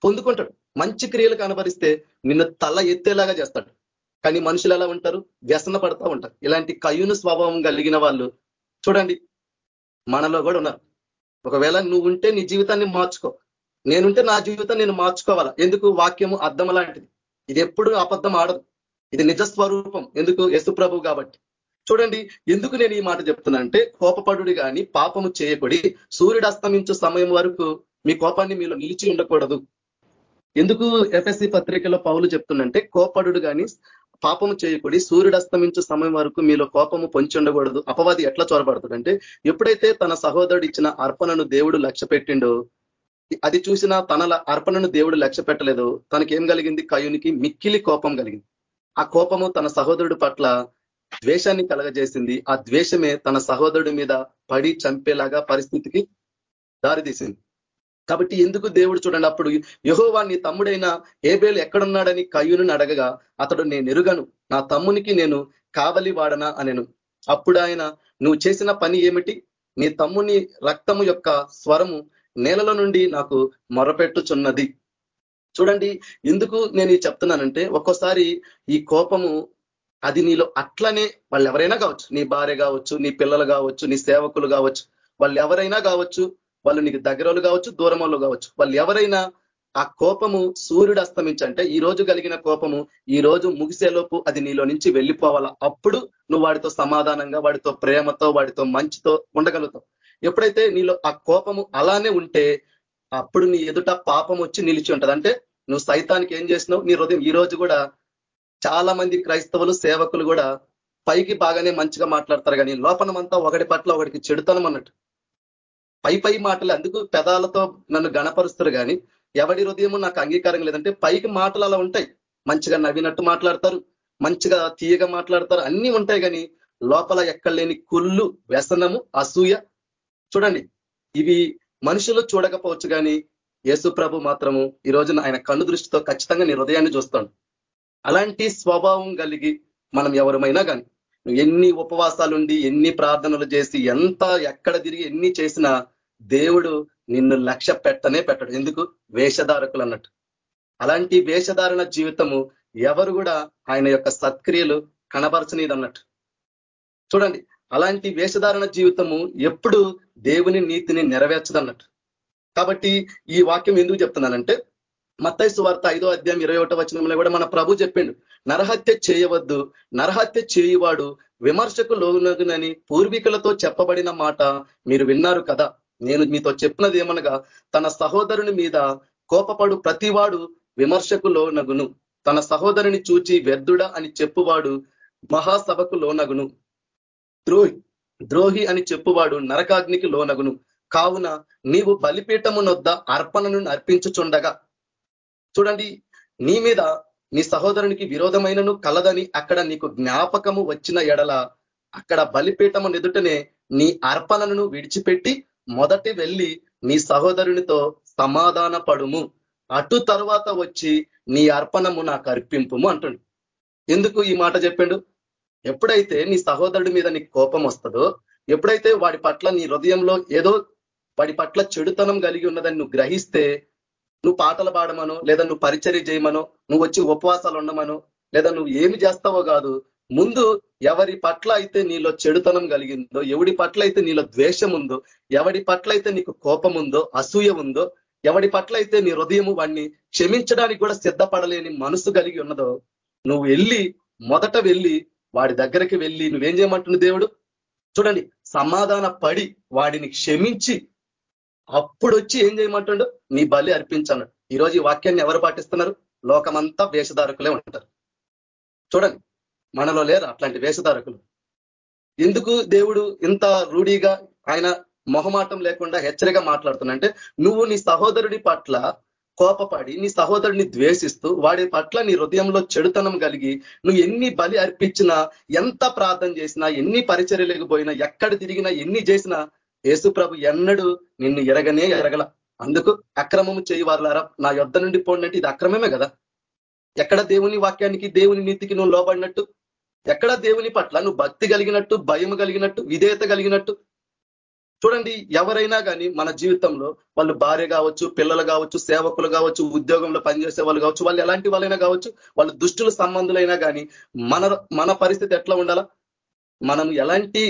పొందుకుంటాడు. మంచి క్రియలు కనబరిస్తే నిన్ను తల ఎత్తేలాగా చేస్తాడు. కానీ మనుషులు ఎలా ఉంటారు? వ్యసన పడతా ఉంటారు. ఇలాంటి కయును స్వభావం కలిగిన వాళ్ళు చూడండి మనలో కూడా ఉన్నారు. ఒకవేళ నువ్వు ఉంటే నీ జీవితాన్ని మార్చుకో. నేనుంటే నా జీవితం నేను మార్చుకోవాలా? ఎందుకు? వాక్యము అర్థం లాంటిది. ఇది ఎప్పుడు అబద్ధం ఆడదు. ఇది నిజ స్వరూపం ఎందుకు? యశుప్రభు కాబట్టి. చూడండి ఎందుకు నేను ఈ మాట చెప్తున్నా అంటే కోపపడు కానీ పాపము చేయకూడి సూర్యుడు అస్తమించే సమయం వరకు మీ కోపాన్ని మీలో నిలిచి ఉండకూడదు. ఎందుకు ఎఫ్ఎస్సి పత్రికలో పౌలు చెప్తుండంటే కోపడు కానీ పాపము చేయకూడి సూర్యుడు అస్తమించే సమయం వరకు మీలో కోపము పొంచి ఉండకూడదు. అపవాది ఎట్లా చొరబడుతుందంటే ఎప్పుడైతే తన సహోదరుడు ఇచ్చిన అర్పణను దేవుడు లక్ష్య పెట్టిండో అది చూసిన తన అర్పణను దేవుడు లక్ష్య పెట్టలేదు. తనకేం కలిగింది? కయునికి మిక్కిలి కోపం కలిగింది. ఆ కోపము తన సహోదరుడు పట్ల ద్వేషాన్ని కలగజేసింది. ఆ ద్వేషమే తన సహోదరుడి మీద పడి చంపేలాగా పరిస్థితికి దారితీసింది. కాబట్టి ఎందుకు దేవుడు చూడండి అప్పుడు యహోవా నీ తమ్ముడైన ఏబేలు ఎక్కడున్నాడని కయ్యును అడగగా అతడు నేను ఎరుగను. నా తమ్మునికి నేను కావలి వాడనా? అనెను. అప్పుడు ఆయన నువ్వు చేసిన పని ఏమిటి? నీ తమ్ముని రక్తము యొక్క స్వరము నేలలో నుండి నాకు మొరపెట్టుచున్నది. చూడండి ఎందుకు నేను చెప్తున్నానంటే ఒక్కోసారి ఈ కోపము అది నీలో అట్లనే వాళ్ళు ఎవరైనా కావచ్చు నీ భార్య కావచ్చు నీ పిల్లలు కావచ్చు నీ సేవకులు కావచ్చు వాళ్ళు ఎవరైనా కావచ్చు వాళ్ళు నీకు దగ్గరలు కావచ్చు దూరమలు కావచ్చు వాళ్ళు ఎవరైనా ఆ కోపము సూర్యుడు అస్తమించంటే ఈ రోజు కలిగిన కోపము ఈ రోజు ముగిసేలోపు అది నీలో నుంచి వెళ్ళిపోవాలా? అప్పుడు నువ్వు వాడితో సమాధానంగా వాడితో ప్రేమతో వాడితో మంచితో ఉండగలుగుతావు. ఎప్పుడైతే నీలో ఆ కోపము అలానే ఉంటే అప్పుడు నీ ఎదుట పాపం వచ్చి నిలిచి ఉంటది. అంటే నువ్వు సైతానికి ఏం చేసినావు? నీ హృదయం ఈ రోజు కూడా చాలా మంది క్రైస్తవులు సేవకులు కూడా పైకి బాగానే మంచిగా మాట్లాడతారు కానీ లోపనమంతా ఒకటి పట్ల ఒకటికి చెడుతనం అన్నట్టు. పై పై మాటలు అందుకు పెదాలతో నన్ను గణపరుస్తారు కానీ ఎవడి హృదయము నాకు అంగీకారం లేదంటే పైకి మాటలు అలా ఉంటాయి. మంచిగా నవ్వినట్టు మాట్లాడతారు మంచిగా తీయగా మాట్లాడతారు అన్ని ఉంటాయి కానీ లోపల ఎక్కడ లేని కుళ్ళు వ్యసనము అసూయ. చూడండి ఇవి మనుషులు చూడకపోవచ్చు కానీ యేసు ప్రభు మాత్రము ఈ రోజున ఆయన కన్ను దృష్టితో ఖచ్చితంగా నీ హృదయాన్ని చూస్తాడు. అలాంటి స్వభావం కలిగి మనం ఎవరమైనా కానీ ఎన్ని ఉపవాసాలుండి ఎన్ని ప్రార్థనలు చేసి ఎంత ఎక్కడ తిరిగి ఎన్ని చేసినా దేవుడు నిన్ను లక్ష్య పెట్టనే పెట్టడు. ఎందుకు? వేషధారకులు అన్నట్టు. అలాంటి వేషధారణ జీవితము ఎవరు కూడా ఆయన యొక్క సత్క్రియలు కనబరచనీది అన్నట్టు చూడండి అలాంటి వేషధారణ జీవితము ఎప్పుడు దేవుని నీతిని నెరవేర్చదన్నట్టు. కాబట్టి ఈ వాక్యం ఎందుకు చెప్తున్నానంటే మత్తైసు వార్త ఐదో అధ్యాయం ఇరవై ఒకటో వచనంలో కూడా మన ప్రభు చెప్పిండు నరహత్య చేయవద్దు నరహత్య చేయువాడు విమర్శకు లోనగునని పూర్వీకులతో చెప్పబడిన మాట మీరు విన్నారు కదా. నేను మీతో చెప్పినది ఏమనగా తన సహోదరుని మీద కోపపడు ప్రతివాడు విమర్శకు లోనగును. తన సహోదరుని చూచి వ్యర్థుడ అని చెప్పువాడు మహాసభకు లోనగును. ద్రోహి ద్రోహి అని చెప్పువాడు నరకాగ్నికి లోనగును. కావున నీవు బలిపీఠమునొద్ద అర్పణను అర్పించుచుండగా చూడండి నీ మీద నీ సహోదరునికి విరోధమైనను కలదని అక్కడ నీకు జ్ఞాపకము వచ్చిన ఎడల అక్కడ బలిపీఠము ఎదుటనే నీ అర్పణను విడిచిపెట్టి మొదటి వెళ్ళి నీ సహోదరునితో సమాధాన పడుము అటు తర్వాత వచ్చి నీ అర్పణము నాకు అర్పింపుము అంటుండు. ఎందుకు ఈ మాట చెప్పిండు? ఎప్పుడైతే నీ సహోదరుడి మీద నీకు కోపం వస్తుందో ఎప్పుడైతే వాడి పట్ల నీ హృదయంలో ఏదో వాడి పట్ల చెడుతనం కలిగి ఉన్నదని నువ్వు గ్రహిస్తే నువ్వు పాటలు పాడమనో లేదా నువ్వు పరిచర్య చేయమనో నువ్వు వచ్చి ఉపవాసాలు ఉండమనో లేదా నువ్వు ఏమి చేస్తావో కాదు ముందు ఎవరి పట్ల అయితే నీలో చెడుతనం కలిగిందో ఎవడి పట్ల అయితే నీలో ద్వేషం ఉందో ఎవడి పట్ల అయితే నీకు కోపం ఉందో అసూయ ఉందో ఎవడి పట్ల అయితే నీ హృదయము వాడిని క్షమించడానికి కూడా సిద్ధపడలేని మనసు కలిగి ఉన్నదో నువ్వు వెళ్ళి మొదట వెళ్ళి వాడి దగ్గరికి వెళ్ళి నువ్వేం చేయమంటున్న దేవుడు? చూడండి సమాధాన పడి వాడిని క్షమించి అప్పుడు వచ్చి ఏం చేయమంటాడు? నీ బలి అర్పించాను. ఈరోజు ఈ వాక్యాన్ని ఎవరు పాటిస్తున్నారు? లోకమంతా వేషధారకులే ఉంటారు. చూడండి మనలో లేరు అట్లాంటి వేషధారకులు. ఎందుకు దేవుడు ఇంత రూఢీగా ఆయన మొహమాటం లేకుండా హెచ్చరిగా మాట్లాడుతున్నంటే నువ్వు నీ సహోదరుడి పట్ల కోపపడి నీ సహోదరుని ద్వేషిస్తూ వాడి పట్ల నీ హృదయంలో చెడుతనం కలిగి నువ్వు ఎన్ని బలి అర్పించినా ఎంత ప్రార్థన చేసినా ఎన్ని పరిచర్యలకు పోయినా ఎక్కడ తిరిగినా ఎన్ని చేసినా యేసు ప్రభు ఎన్నడు నిన్ను ఎరగనే ఎరగల. అందుకు అక్రమము చేయవారులారా? నా యొద్ధ నుండి పోండి అంటే ఇది అక్రమమే కదా? ఎక్కడ దేవుని వాక్యానికి దేవుని నీతికి నువ్వు లోబడినట్టు? ఎక్కడ దేవుని పట్ల నువ్వు భక్తి కలిగినట్టు భయం కలిగినట్టు విధేయత కలిగినట్టు? చూడండి ఎవరైనా కానీ మన జీవితంలో వాళ్ళు భార్య కావచ్చు పిల్లలు కావచ్చు సేవకులు కావచ్చు ఉద్యోగంలో పనిచేసే వాళ్ళు కావచ్చు వాళ్ళు ఎలాంటి వాళ్ళైనా కావచ్చు వాళ్ళు దుష్టుల సంబంధులైనా కానీ మన మన పరిస్థితి ఎట్లా ఉండాలా? మనం ఎలాంటి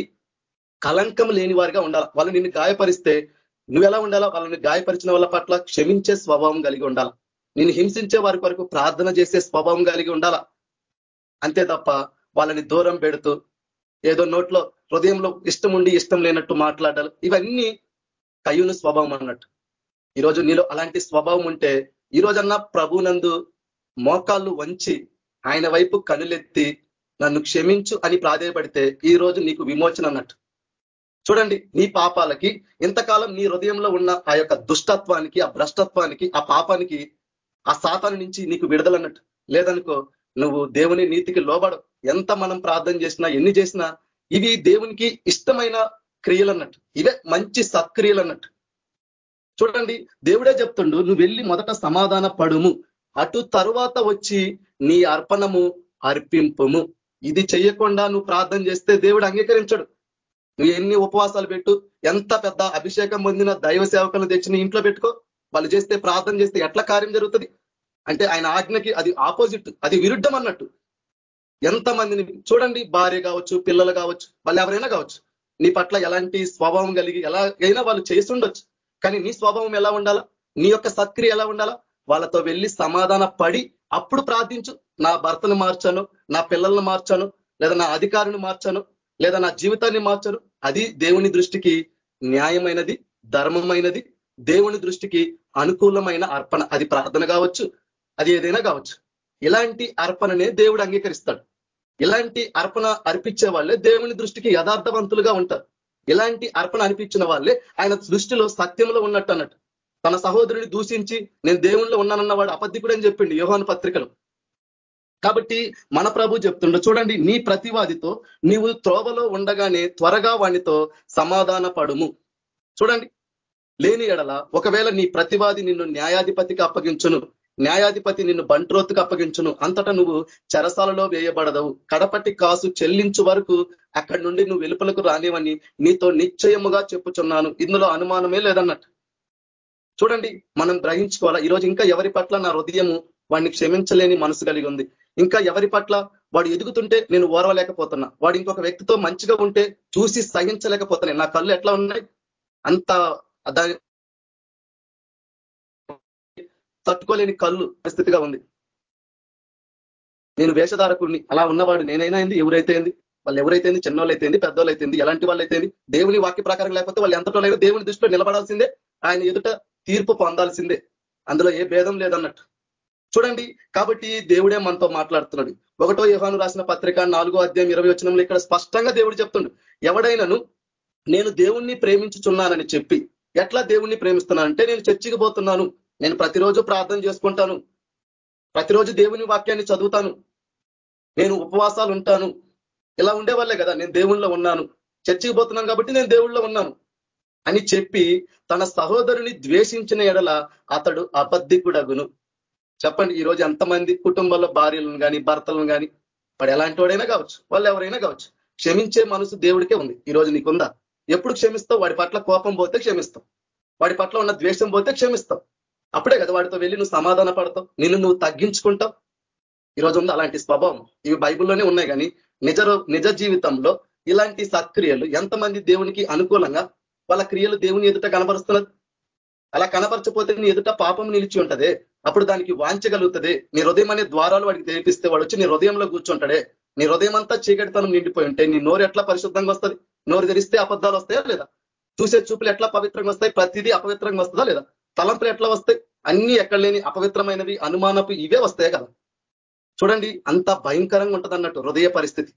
కలంకం లేని వారిగా ఉండాలి? వాళ్ళు నిన్ను గాయపరిస్తే నువ్వు ఎలా ఉండాలా వాళ్ళని గాయపరిచిన వాళ్ళ పట్ల క్షమించే స్వభావం కలిగి ఉండాలి? నేను హింసించే వారి కొరకు ప్రార్థన చేసే స్వభావం కలిగి ఉండాల? అంతే తప్ప వాళ్ళని దూరం పెడుతూ ఏదో నోట్లో హృదయంలో ఇష్టం ఉండి ఇష్టం లేనట్టు మాట్లాడాలి. ఇవన్నీ కయ్యూని స్వభావం అన్నట్టు. ఈరోజు నీలో అలాంటి స్వభావం ఉంటే ఈ ప్రభునందు మోకాళ్ళు వంచి ఆయన వైపు కనులెత్తి నన్ను క్షమించు అని ప్రాధేయపడితే ఈ రోజు నీకు విమోచన అన్నట్టు. చూడండి నీ పాపాలకి ఇంతకాలం నీ హృదయంలో ఉన్న ఆ యొక్క దుష్టత్వానికి ఆ భ్రష్టత్వానికి ఆ పాపానికి ఆ సాతాను నుంచి నీకు విడుదలన్నట్టు. లేదనుకో నువ్వు దేవుని నీతికి లోబడు ఎంత మనం ప్రార్థన చేసినా ఎన్ని చేసినా ఇవి దేవునికి ఇష్టమైన క్రియలు అన్నట్టు ఇవే మంచి సత్క్రియలు అన్నట్టు చూడండి దేవుడే చెప్తుండు నువ్వు వెళ్ళి మొదట సమాధాన పడుము. అటు తరువాత వచ్చి నీ అర్పణము అర్పింపుము. ఇది చెయ్యకుండా నువ్వు ప్రార్థన చేస్తే దేవుడు అంగీకరించడు. నువ్వు ఎన్ని ఉపవాసాలు పెట్టు ఎంత పెద్ద అభిషేకం పొందిన దైవ సేవకులను తెచ్చి ఇంట్లో పెట్టుకో. వాళ్ళు చేస్తే ప్రార్థన చేస్తే ఎట్లా కార్యం జరుగుతుంది? అంటే ఆయన ఆజ్ఞకి అది ఆపోజిట్ అది విరుద్ధం అన్నట్టు. ఎంతమందిని చూడండి భార్య కావచ్చు పిల్లలు కావచ్చు వాళ్ళు ఎవరైనా కావచ్చు. నీ పట్ల ఎలాంటి స్వభావం కలిగి ఎలాగైనా వాళ్ళు చేస్తుండొచ్చు. కానీ నీ స్వభావం ఎలా ఉండాలా? నీ యొక్క సత్క్రియ ఎలా ఉండాలా? వాళ్ళతో వెళ్ళి సమాధాన పడి అప్పుడు ప్రార్థించు. నా భర్తను మార్చాను నా పిల్లల్ని మార్చాను లేదా నా అధికారిని మార్చాను. లేదా నా జీవితాన్ని మార్చరు అది దేవుని దృష్టికి న్యాయమైనది ధర్మమైనది. దేవుని దృష్టికి అనుకూలమైన అర్పణ. అది ప్రార్థన కావచ్చు అది ఏదైనా కావచ్చు. ఇలాంటి అర్పణనే దేవుడు అంగీకరిస్తాడు. ఇలాంటి అర్పణ అర్పించే వాళ్ళే దేవుని దృష్టికి యథార్థవంతులుగా ఉంటారు. ఇలాంటి అర్పణ అనిపించిన వాళ్ళే ఆయన దృష్టిలో సత్యంలో ఉన్నట్టు అన్నట్టు. తన సహోదరుని దూషించి నేను దేవుణ్ణిలో ఉన్నానన్న వాడు అబద్ధికుడు అని చెప్పిండు యోహాను పత్రికలు. కాబట్టి మన ప్రభు చెప్తుండ చూడండి నీ ప్రతివాదితో నీవు త్రోవలో ఉండగానే త్వరగా వానితో సమాధాన పడుము చూడండి లేని ఎడల ఒకవేళ నీ ప్రతివాది నిన్ను న్యాయాధిపతికి అప్పగించును న్యాయాధిపతి నిన్ను బంట్రోత్తుకు అప్పగించును అంతటా నువ్వు చెరసాలలో వేయబడదవు. కడపటి కాసు చెల్లించు వరకు అక్కడి నుండి నువ్వు వెలుపలకు రానివని నీతో నిశ్చయముగా చెప్పుచున్నాను. ఇందులో అనుమానమే లేదన్నట్టు. చూడండి మనం గ్రహించుకోవాలా? ఈరోజు ఇంకా ఎవరి పట్ల నా హృదయము వాడిని క్షమించలేని మనసు కలిగి ఉంది. ఇంకా ఎవరి పట్ల? వాడు ఎదుగుతుంటే నేను ఓరవలేకపోతున్నా. వాడు ఇంకొక వ్యక్తితో మంచిగా ఉంటే చూసి సహించలేకపోతున్నాయి. నా కళ్ళు ఎట్లా ఉన్నాయి? అంత దాని తట్టుకోలేని కళ్ళు పరిస్థితిగా ఉంది. నేను వేషధారకుడిని. అలా ఉన్నవాడు నేనైనా ఏంది? ఎవరైతే ఏంది? వాళ్ళు ఎవరైతే చిన్నోళ్ళు అయితే పెద్దోళ్ళు అయితే ఎలాంటి వాళ్ళు అయితే దేవుని వాక్య ప్రకారం లేకపోతే వాళ్ళు ఎంతటో లేదు దేవుని దృష్టిలో నిలబడాల్సిందే. ఆయన ఎదుట తీర్పు పొందాల్సిందే. అందులో ఏ భేదం లేదన్నట్టు. చూడండి కాబట్టి దేవుడే మనతో మాట్లాడుతున్నాడు. ఒకటో యుహాను రాసిన పత్రిక నాలుగో అధ్యాయం ఇరవై వచ్చినంలో ఇక్కడ స్పష్టంగా దేవుడు చెప్తుండు. ఎవడైనాను నేను దేవుణ్ణి ప్రేమించుచున్నానని చెప్పి ఎట్లా దేవుణ్ణి ప్రేమిస్తున్నానంటే నేను చర్చికి పోతున్నాను. నేను ప్రతిరోజు ప్రార్థన చేసుకుంటాను. ప్రతిరోజు దేవుని వాక్యాన్ని చదువుతాను. నేను ఉపవాసాలు ఉంటాను. ఇలా ఉండేవాళ్ళే కదా నేను దేవుళ్ళలో ఉన్నాను. చర్చికి పోతున్నాను కాబట్టి నేను దేవుళ్ళలో ఉన్నాను. అని చెప్పి తన సహోదరుని ద్వేషించిన ఎడల అతడు అబద్ధికుడగును. చెప్పండి ఈ రోజు ఎంతమంది కుటుంబంలో భార్యలను కానీ భర్తలను కానీ వాడు ఎలాంటి వాడైనా కావచ్చు వాళ్ళు ఎవరైనా కావచ్చు క్షమించే మనసు దేవుడికే ఉంది. ఈ రోజు నీకుందా? ఎప్పుడు క్షమిస్తావు? వాడి పట్ల కోపం పోతే క్షమిస్తావు. వాడి పట్ల ఉన్న ద్వేషం పోతే క్షమిస్తావు. అప్పుడే కదా వాడితో వెళ్ళి నువ్వు సమాధాన పడతావు నిన్ను నువ్వు తగ్గించుకుంటావు. ఈరోజు ఉంది అలాంటి స్వభావం. ఇవి బైబుల్లోనే ఉన్నాయి కానీ నిజ నిజ జీవితంలో ఇలాంటి సత్క్రియలు ఎంతమంది దేవునికి అనుకూలంగా వాళ్ళ క్రియలు దేవుని ఎదుట కనపరుస్తున్నది అలా కనపరచపోతే నీ ఎదుట పాపం నిలిచి ఉంటదే. అప్పుడు దానికి వాంచగలుగుతుంది నీ హృదయం అనే ద్వారాలు వాడికి తెరిపిస్తే వాడు వచ్చి నీ హృదయంలో కూర్చుంటాడే. నీ హృదయం అంతా చీకటితనం నిండిపోయి ఉంటే నీ నోరు ఎట్లా పరిశుద్ధంగా వస్తుంది? నోరు తెరిస్తే అబద్ధాలు వస్తాయా లేదా? చూసే చూపులు ఎట్లా పవిత్రంగా వస్తాయి? ప్రతిదీ అపవిత్రంగా వస్తుందా లేదా? తలంపులు ఎట్లా వస్తాయి? అన్ని ఎక్కడ లేని అపవిత్రమైనవి అనుమానపు ఇవే వస్తాయి కదా. చూడండి అంత భయంకరంగా ఉంటుంది అన్నట్టు హృదయ పరిస్థితి.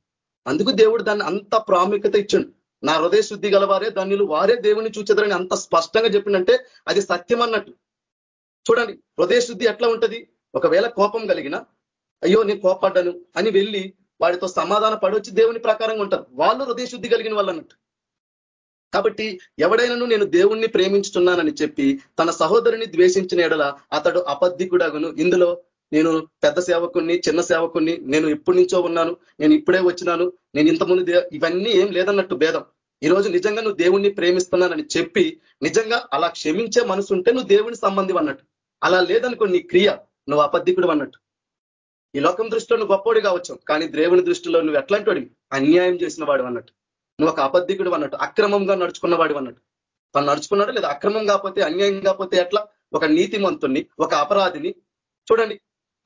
అందుకు దేవుడు దాన్ని అంత ప్రాముఖ్యత ఇచ్చిండు. నా హృదయ శుద్ధి గలవారే దానిలో వారే దేవుని చూచెదరని అంత స్పష్టంగా చెప్పిండంటే అది సత్యం అన్నట్టు. చూడండి హృదయ శుద్ధి ఎట్లా ఉంటది? ఒకవేళ కోపం కలిగిన అయ్యో నేను కోపడ్డాను అని వెళ్ళి వాడితో సమాధాన పడొచ్చి దేవుని ప్రకారంగా ఉంటారు. వాళ్ళు హృదయ శుద్ధి కలిగిన వాళ్ళు అన్నట్టు. కాబట్టి ఎవడైనాను నేను దేవుణ్ణి ప్రేమించుతున్నానని చెప్పి తన సహోదరుని ద్వేషించిన ఎడల అతడు అబద్ధికుడగును ఇందులో నేను పెద్ద సేవకుణ్ణి చిన్న సేవకుణ్ణి నేను ఎప్పటి నుంచో ఉన్నాను నేను ఇప్పుడే వచ్చినాను నేను ఇంతకుముందు ఇవన్నీ ఏం లేదన్నట్టు భేదం. ఈ రోజు నిజంగా నువ్వు దేవుణ్ణి ప్రేమిస్తున్నానని చెప్పి నిజంగా అలా క్షమించే మనసు ఉంటే నువ్వు దేవుని సంబంధం అన్నట్టు అలా లేదనుకో నీ క్రియ నువ్వు అబద్ధికుడు అన్నట్టు. ఈ లోకం దృష్టిలో నువ్వు గొప్పోడి కావచ్చు కానీ దేవుని దృష్టిలో నువ్వు ఎట్లాంటి వాడివి? అన్యాయం చేసిన వాడు అన్నట్టు. నువ్వు ఒక అబద్ధికుడు అన్నట్టు అక్రమంగా నడుచుకున్నవాడు అన్నట్టు. తను నడుచుకున్నాడు లేదా అక్రమం కాకపోతే అన్యాయం కాకపోతే ఎట్లా? ఒక నీతిమంతుణ్ణి ఒక అపరాధిని. చూడండి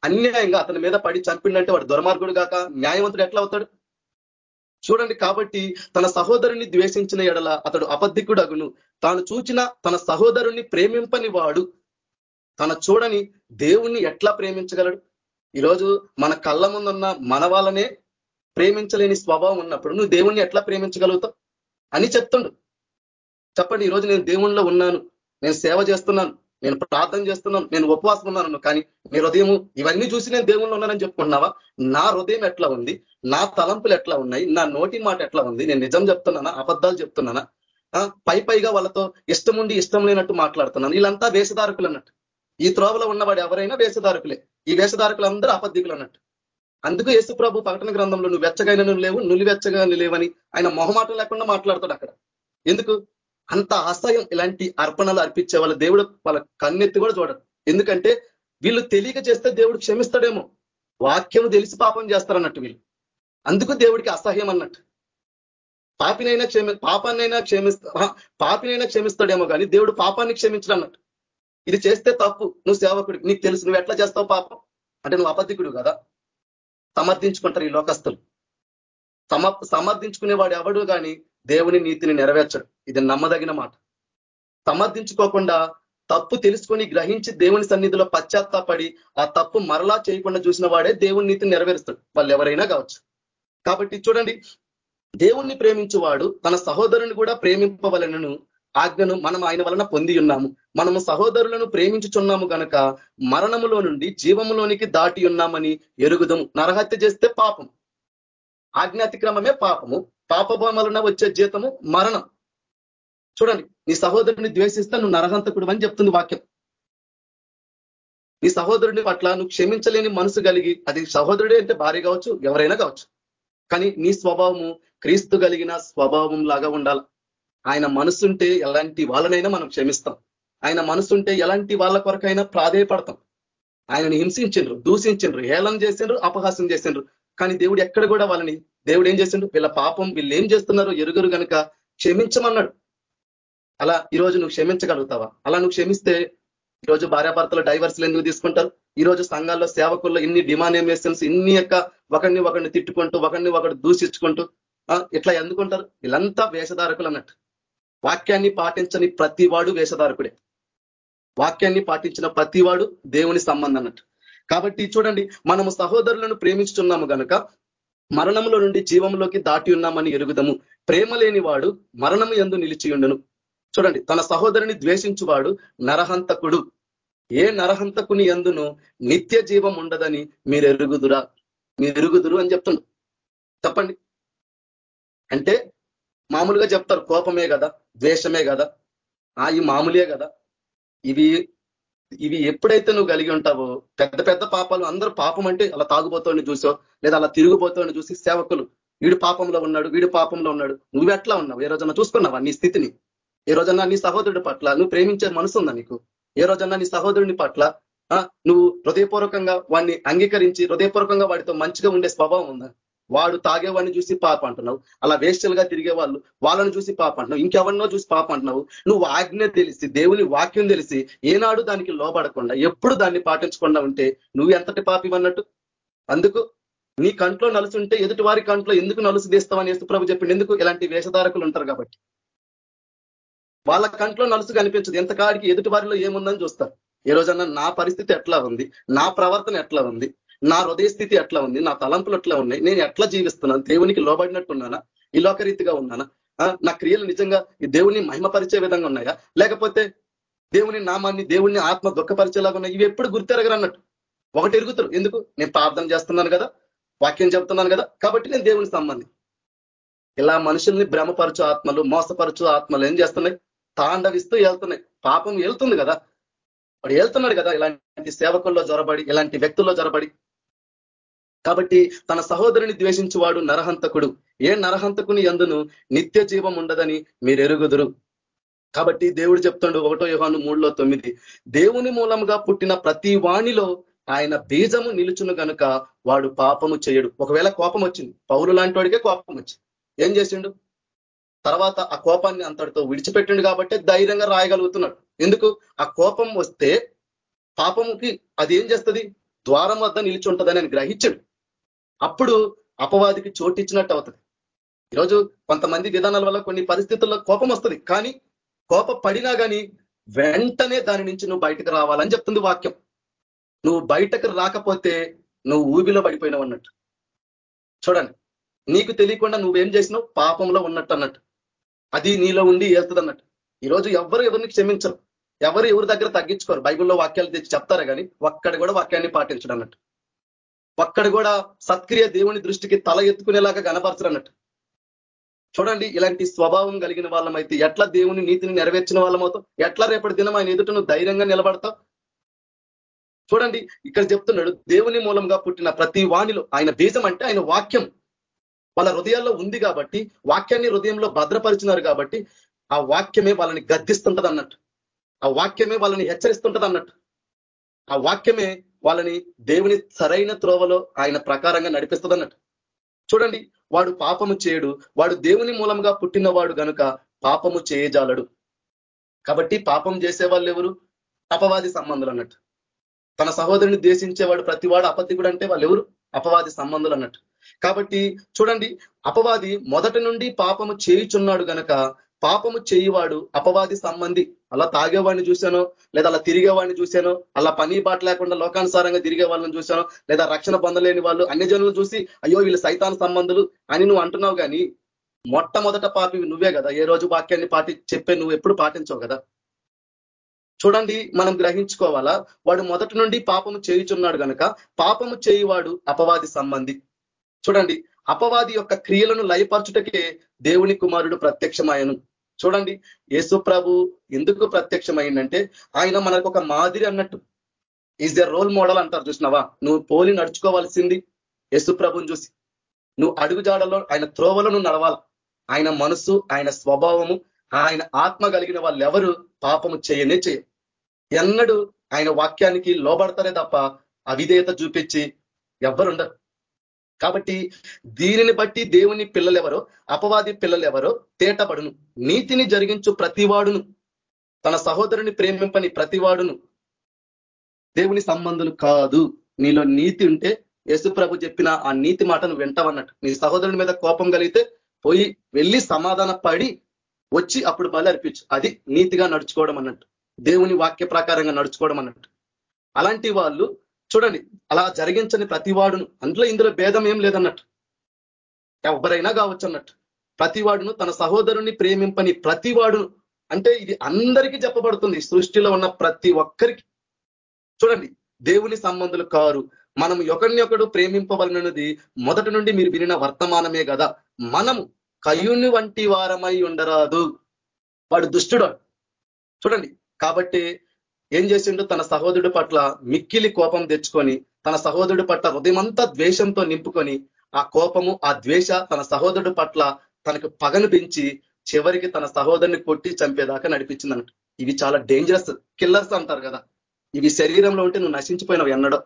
అన్యాయంగా అతని మీద పడి చంపిండంటే వాడు దుర్మార్గుడు కాక న్యాయవంతుడు ఎట్లా అవుతాడు? చూడండి కాబట్టి తన సహోదరుని ద్వేషించిన ఎడల అతడు అబద్ధికుడు అగును. తాను చూచిన తన సహోదరుణ్ణి ప్రేమింపని వాడు తన చూడని దేవుణ్ణి ఎట్లా ప్రేమించగలడు? ఈరోజు మన కళ్ళ ముందున్న మన వాళ్ళనే ప్రేమించలేని స్వభావం ఉన్నప్పుడు నువ్వు దేవుణ్ణి ఎట్లా ప్రేమించగలుగుతావు? అని చెప్తుండు. చెప్పండి ఈరోజు నేను దేవుణ్ణిలో ఉన్నాను. నేను సేవ చేస్తున్నాను. నేను ప్రార్థన చేస్తున్నాను. నేను ఉపవాసం ఉన్నాను. కానీ నీ హృదయము ఇవన్నీ చూసి నేను దేవుణ్ణి ఉన్నానని చెప్పుకుంటున్నావా? నా హృదయం ఎట్లా ఉంది? నా తలంపులు ఎట్లా ఉన్నాయి? నా నోటి మాట ఎట్లా ఉంది? నేను నిజం చెప్తున్నానా? అబద్ధాలు చెప్తున్నానా? పై పైగా వాళ్ళతో ఇష్టం ఉండి ఇష్టం లేనట్టు మాట్లాడుతున్నాను. వీళ్ళంతా వేషధారకులు అన్నట్టు. ఈ త్రోవలో ఉన్నవాడు ఎవరైనా వేషధారకులే. ఈ వేషధారకులు అందరూ అబద్ధికులు అన్నట్టు అందుకు యేసు ప్రభు ప్రకటన గ్రంథంలో నువ్వు వెచ్చగైన లేవు నువ్వు వెచ్చగా లేవని ఆయన మొహమాటం లేకుండా మాట్లాడతాడు అక్కడ. ఎందుకు? అంత అసహ్యం ఇలాంటి అర్పణలు అర్పించే వాళ్ళ దేవుడు వాళ్ళ కన్నెత్తి కూడా చూడరు ఎందుకంటే వీళ్ళు తెలియక చేస్తే దేవుడు క్షమిస్తాడేమో. వాక్యం తెలిసి పాపం చేస్తారన్నట్టు వీళ్ళు. అందుకు దేవుడికి అసహ్యం అన్నట్టు. పాపినైనా క్షమి పాపాన్నైనా క్షమిస్తా పాపినైనా క్షమిస్తాడేమో కానీ దేవుడు పాపాన్ని క్షమించడన్నట్టు. ఇది చేస్తే తప్పు. నువ్వు సేవకుడు నీకు తెలుసు. నువ్వు ఎట్లా చేస్తావు పాపం? అంటే నువ్వు అబద్ధికుడు కదా. సమర్థించుకుంటారు ఈ లోకస్తులు. సమ సమర్థించుకునేవాడు ఎవడు కానీ దేవుని నీతిని నెరవేర్చడు. ఇది నమ్మదగిన మాట. సమర్థించుకోకుండా తప్పు తెలుసుకొని గ్రహించి దేవుని సన్నిధిలో పశ్చాత్తాపడి ఆ తప్పు మరలా చేయకుండా చూసిన వాడే దేవుని నీతిని నెరవేరుస్తాడు. వాళ్ళు ఎవరైనా కావచ్చు. కాబట్టి చూడండి దేవుణ్ణి ప్రేమించువాడు తన సహోదరుని కూడా ప్రేమింపవలనను ఆజ్ఞను మనం ఆయన వలన పొంది ఉన్నాము. మనము సహోదరులను ప్రేమించుచున్నాము గనక మరణములో నుండి జీవములోనికి దాటి ఉన్నామని ఎరుగుదము. నరహత్య చేస్తే పాపం. ఆజ్ఞాతిక్రమమే పాపము. పాపభం వచ్చే జీతము మరణం. చూడండి నీ సహోదరుని ద్వేషిస్తే నువ్వు నరహంతకుడు అని చెప్తుంది వాక్యం. నీ సహోదరుని పట్ల నువ్వు క్షమించలేని మనసు కలిగి అది సహోదరుడే అంటే భార్య కావచ్చు ఎవరైనా కావచ్చు. కానీ నీ స్వభావము క్రీస్తు కలిగిన స్వభావం లాగా ఉండాలి. ఆయన మనసుంటే ఎలాంటి వాళ్ళనైనా మనం క్షమిస్తాం. ఆయన మనసుంటే ఎలాంటి వాళ్ళ కొరకైనా ప్రాధేయపడతాం. ఆయనని హింసించిండ్రు దూషించిండ్రు హేళన చేసిండ్రు అపహాసం చేసిండ్రు. కానీ దేవుడు ఎక్కడ కూడా వాళ్ళని దేవుడు ఏం చేసిండ్రు వీళ్ళ పాపం వీళ్ళు ఏం చేస్తున్నారో ఎరుగురు కనుక క్షమించమన్నాడు. అలా ఈరోజు నువ్వు క్షమించగలుగుతావా? అలా నువ్వు క్షమిస్తే ఈరోజు భార్యాభర్తలు డైవర్స్లు ఎందుకు తీసుకుంటారు? ఈరోజు సంఘాల్లో సేవకుల్లో ఇన్ని డిమానేమేషన్స్ ఇన్ని యొక్క ఒకరిని ఒకరిని తిట్టుకుంటూ ఒకరిని ఒకటి దూషించుకుంటూ ఇట్లా ఎందుకుంటారు? వీళ్ళంతా వేషధారకులు అన్నట్టు. వాక్యాన్ని పాటించని ప్రతివాడు వేషధారకుడే. వాక్యాన్ని పాటించిన ప్రతివాడు దేవుని సంబంధం అన్నట్టు. కాబట్టి చూడండి మనము సహోదరులను ప్రేమించుతున్నాము గనుక మరణంలో నుండి జీవంలోకి దాటి ఉన్నామని ఎరుగుదము. ప్రేమ లేని వాడు మరణము ఎందు నిలిచి చూడండి తన సహోదరుని ద్వేషించువాడు నరహంతకుడు. ఏ నరహంతకుని ఎందును నిత్య జీవం ఉండదని మీరు ఎరుగుదురా మీరు ఎరుగుదురు అని చెప్తుండు. చెప్పండి. అంటే మామూలుగా చెప్తారు కోపమే కదా ద్వేషమే కదా. ఆ ఇవి మామూలే కదా. ఇవి ఇవి ఎప్పుడైతే నువ్వు కలిగి ఉంటావో పెద్ద పెద్ద పాపాలు అందరూ పాపం అంటే అలా తాగుబోతోని చూసో లేదా అలా తిరుగుబోతోని చూసి సేవకులు వీడు పాపంలో ఉన్నాడు వీడు పాపంలో ఉన్నాడు నువ్వు ఎట్లా ఉన్నావు? ఏ రోజన్నా చూసుకున్నావా నీ స్థితిని? ఏ రోజన్నా నీ సహోదరుడి పట్ల నువ్వు ప్రేమించే మనసు ఉందా నీకు? ఏ రోజన్నా నీ సహోదరుని పట్ల నువ్వు హృదయపూర్వకంగా వాడిని అంగీకరించి హృదయపూర్వకంగా వాడితో మంచిగా ఉండే స్వభావం ఉందా? వాడు తాగేవాడిని చూసి పాప అంటున్నావు. అలా వేస్టల్గా తిరిగే వాళ్ళు వాళ్ళని చూసి పాప అంటున్నావు. ఇంకెవరినో చూసి పాప అంటున్నావు. నువ్వు ఆజ్ఞ తెలిసి దేవుని వాక్యం తెలిసి ఏనాడు దానికి లోబడకుండా ఎప్పుడు దాన్ని పాటించకుండా ఉంటే నువ్వు ఎంతటి పాపివన్నట్టు అందుకు నీ కంట్లో నలుసుంటే ఎదుటి వారి కంట్లో ఎందుకు నలుసు తీస్తామని ప్రభు చెప్పింది ఎందుకు? ఇలాంటి వేషధారకులు ఉంటారు కాబట్టి. వాళ్ళ కంట్లో నలుసు కనిపించదు. ఎంతకాడికి ఎదుటి వారిలో ఏముందని చూస్తారు. ఏ రోజన్నా నా పరిస్థితి ఎట్లా ఉంది? నా ప్రవర్తన ఎట్లా ఉంది? నా హృదయ స్థితి ఎట్లా ఉంది? నా తలంపులు ఎట్లా ఉన్నాయి? నేను ఎట్లా జీవిస్తున్నాను? దేవునికి లోబడినట్టున్నానా? ఈ ఉన్నానా? నా క్రియలు నిజంగా ఈ దేవుని మహిమపరిచే విధంగా ఉన్నాయా? లేకపోతే దేవుని నామాన్ని దేవుణ్ణి ఆత్మ దుఃఖపరిచేలాగా ఉన్నాయి? ఇవి ఎప్పుడు గుర్తెరగరు అన్నట్టు. ఒకటి ఎరుగుతారు. ఎందుకు? నేను ప్రార్థన చేస్తున్నాను కదా? వాక్యం చెప్తున్నాను కదా? కాబట్టి నేను దేవుని సంబంధి. ఇలా మనుషుల్ని భ్రమపరచు ఆత్మలు మోసపరచు ఆత్మలు ఏం చేస్తున్నాయి? తాండవిస్తూ వెళ్తున్నాయి పాపం వెళ్తుంది కదా? వాడు వెళ్తున్నాడు కదా? ఇలాంటి సేవకుల్లో జొరబడి ఇలాంటి వ్యక్తుల్లో జొరబడి. కాబట్టి తన సహోదరుని ద్వేషించువాడు నరహంతకుడు. ఏ నరహంతకుని ఎందును నిత్య జీవం ఉండదని మీరు ఎరుగుదురు కాబట్టి దేవుడు చెప్తాడు ఒకటో యుహాను మూడులో తొమ్మిది. దేవుని మూలంగా పుట్టిన ప్రతి వాణిలో ఆయన బీజము నిలుచును గనుక వాడు పాపము చేయడు. ఒకవేళ కోపం వచ్చింది పౌరు లాంటి వాడికే కోపం వచ్చింది. ఏం చేసిండు? తర్వాత ఆ కోపాన్ని అంతటితో విడిచిపెట్టిండు కాబట్టి ధైర్యంగా రాయగలుగుతున్నాడు. ఎందుకు? ఆ కోపం వస్తే పాపముకి అది ఏం చేస్తుంది? ద్వారం వద్ద నిలిచి ఉంటుందని ఆయన గ్రహించడు. అప్పుడు అపవాదికి చోటు ఇచ్చినట్టు అవుతుంది. ఈరోజు కొంతమంది విధానాల వల్ల కొన్ని పరిస్థితుల్లో కోపం వస్తుంది. కానీ కోప పడినా కానీ వెంటనే దాని నుంచి నువ్వు బయటకు రావాలని చెప్తుంది వాక్యం. నువ్వు బయటకు రాకపోతే నువ్వు ఊబిలో పడిపోయినావు అన్నట్టు. చూడండి నీకు తెలియకుండా నువ్వేం చేసినావు? పాపంలో ఉన్నట్టు అన్నట్టు. అది నీలో ఉండి వెళ్తుంది అన్నట్టు ఈరోజు ఎవరు ఎవరిని క్షమించరు. ఎవరు ఎవరి దగ్గర తగ్గించుకోరు. బైబిల్లో వాక్యాలు తెచ్చి చెప్తారు కానీ ఒక్కడ కూడా వాక్యాన్ని పాటించడం అన్నట్టు. ఒక్కడ కూడా సత్క్రియ దేవుని దృష్టికి తల ఎత్తుకునేలాగా కనపరచరన్నట్టు. చూడండి ఇలాంటి స్వభావం కలిగిన వాళ్ళమైతే ఎట్లా దేవుని నీతిని నెరవేర్చిన వాళ్ళమవుతాం ఎట్లా రేపటి దినం ఆయన ఎదుట నువ్వు ధైర్యంగా నిలబడతావు? చూడండి ఇక్కడ చెప్తున్నాడు దేవుని మూలంగా పుట్టిన ప్రతి వాణిలో ఆయన బీజం అంటే ఆయన వాక్యం. వాళ్ళ హృదయాల్లో ఉంది కాబట్టి వాక్యాన్ని హృదయంలో భద్రపరిచినారు కాబట్టి ఆ వాక్యమే వాళ్ళని గద్దిస్తుంటది అన్నట్టు ఆ వాక్యమే వాళ్ళని హెచ్చరిస్తుంటది అన్నట్టు ఆ వాక్యమే వాళ్ళని దేవుని సరైన త్రోవలో ఆయన ప్రకారంగా నడిపిస్తుంది చూడండి వాడు పాపము చేయడు వాడు దేవుని మూలంగా పుట్టినవాడు గనుక పాపము చేయజాలడు. కాబట్టి పాపం చేసే వాళ్ళు ఎవరు అపవాది సంబంధులు అన్నట్టు తన సహోదరుని ద్వేషించేవాడు ప్రతివాడు అపతికుడు అంటే వాళ్ళు ఎవరు అపవాది సంబంధులు అన్నట్టు కాబట్టి చూడండి అపవాది మొదటి నుండి పాపము చేయుచున్నాడు గనక పాపము చేయివాడు అపవాది సంబంధి. అలా తాగేవాడిని చూశానో లేదా అలా తిరిగేవాడిని చూశాను అలా పని బాట లేకుండా లోకానుసారంగా తిరిగే వాళ్ళని చూశానో లేదా రక్షణ పొందలేని వాళ్ళు అన్ని జనులు చూసి అయ్యో వీళ్ళు సైతాన్ సంబంధులు అని నువ్వు అంటున్నావు కానీ మొట్టమొదట పాపి నువ్వే కదా. ఏ రోజు వాక్యాన్ని పాటి చెప్పే నువ్వు ఎప్పుడు పాటించవు కదా. చూడండి మనం గ్రహించుకోవాలా వాడు మొదటి నుండి పాపము చేయుచున్నాడు కనుక పాపము చేయువాడు అపవాది సంబంధి. చూడండి అపవాది యొక్క క్రియలను లయపరచుటకే దేవుని కుమారుడు ప్రత్యక్షమాయను. చూడండి యేసు ప్రభు ఎందుకు ప్రత్యక్షమైందంటే ఆయన మనకు ఒక మాదిరి అన్నట్టు. ఈజ్ ద రోల్ మోడల్ అంటారు చూసినావా? నువ్వు పోలి నడుచుకోవాల్సింది యేసు ప్రభుని చూసి. నువ్వు అడుగుజాడలో ఆయన త్రోవలో నువ్వు నడవాల. ఆయన మనసు ఆయన స్వభావము ఆయన ఆత్మ కలిగిన వాళ్ళు ఎవరు పాపము చేయనే చేయ ఎన్నడూ ఆయన వాక్యానికి లోబడతారే తప్ప అవిధేయత చూపించి ఎవ్వరుండరు. కాబట్టి దీనిని బట్టి దేవుని పిల్లలెవరో అపవాది పిల్లలెవరో తేటపడును. నీతిని జరిగించు ప్రతివాడును. తన సహోదరుని ప్రేమింపని ప్రతివాడును. దేవుని సంబంధులు కాదు. నీలో నీతి ఉంటే ప్రభు చెప్పిన ఆ నీతి మాటను వింటామన్నట్టు నీ సహోదరుని మీద కోపం కలిగితే పోయి వెళ్ళి సమాధాన పడి వచ్చి అప్పుడు బలి అర్పించు. అది నీతిగా నడుచుకోవడం అన్నట్టు. దేవుని వాక్య ప్రకారంగా నడుచుకోవడం అన్నట్టు. అలాంటి వాళ్ళు చూడండి అలా జరిగించని ప్రతివాడును అందులో ఇందులో భేదం ఏం లేదన్నట్టు. ఎవరైనా కావచ్చు అన్నట్టు. ప్రతివాడును తన సహోదరుని ప్రేమింపని ప్రతివాడును. అంటే ఇది అందరికీ చెప్పబడుతుంది సృష్టిలో ఉన్న ప్రతి ఒక్కరికి. చూడండి దేవుని సంబంధులు కారు. మనం ఒకరిని ఒకడు ప్రేమింపవలనది మొదటి నుండి మీరు వినిన వర్తమానమే కదా. మనము కయుని వంటి వారమై ఉండరాదు. వాడు దుష్టుడు చూడండి కాబట్టి ఏం చేసిండు? తన సహోదరుడి పట్ల మిక్కిలి కోపం తెచ్చుకొని తన సహోదరుడి పట్ల హృదయమంతా ద్వేషంతో నింపుకొని ఆ కోపము ఆ ద్వేష తన సహోదరుడి పట్ల తనకు పగను పెంచి చివరికి తన సహోదరుని కొట్టి చంపేదాకా నడిపించిందన్నట్టు. ఇవి చాలా డేంజరస్ కిల్లర్స్ అంటారు కదా. ఇవి శరీరంలో ఉంటే నువ్వు నశించిపోయినవి ఎన్నడో.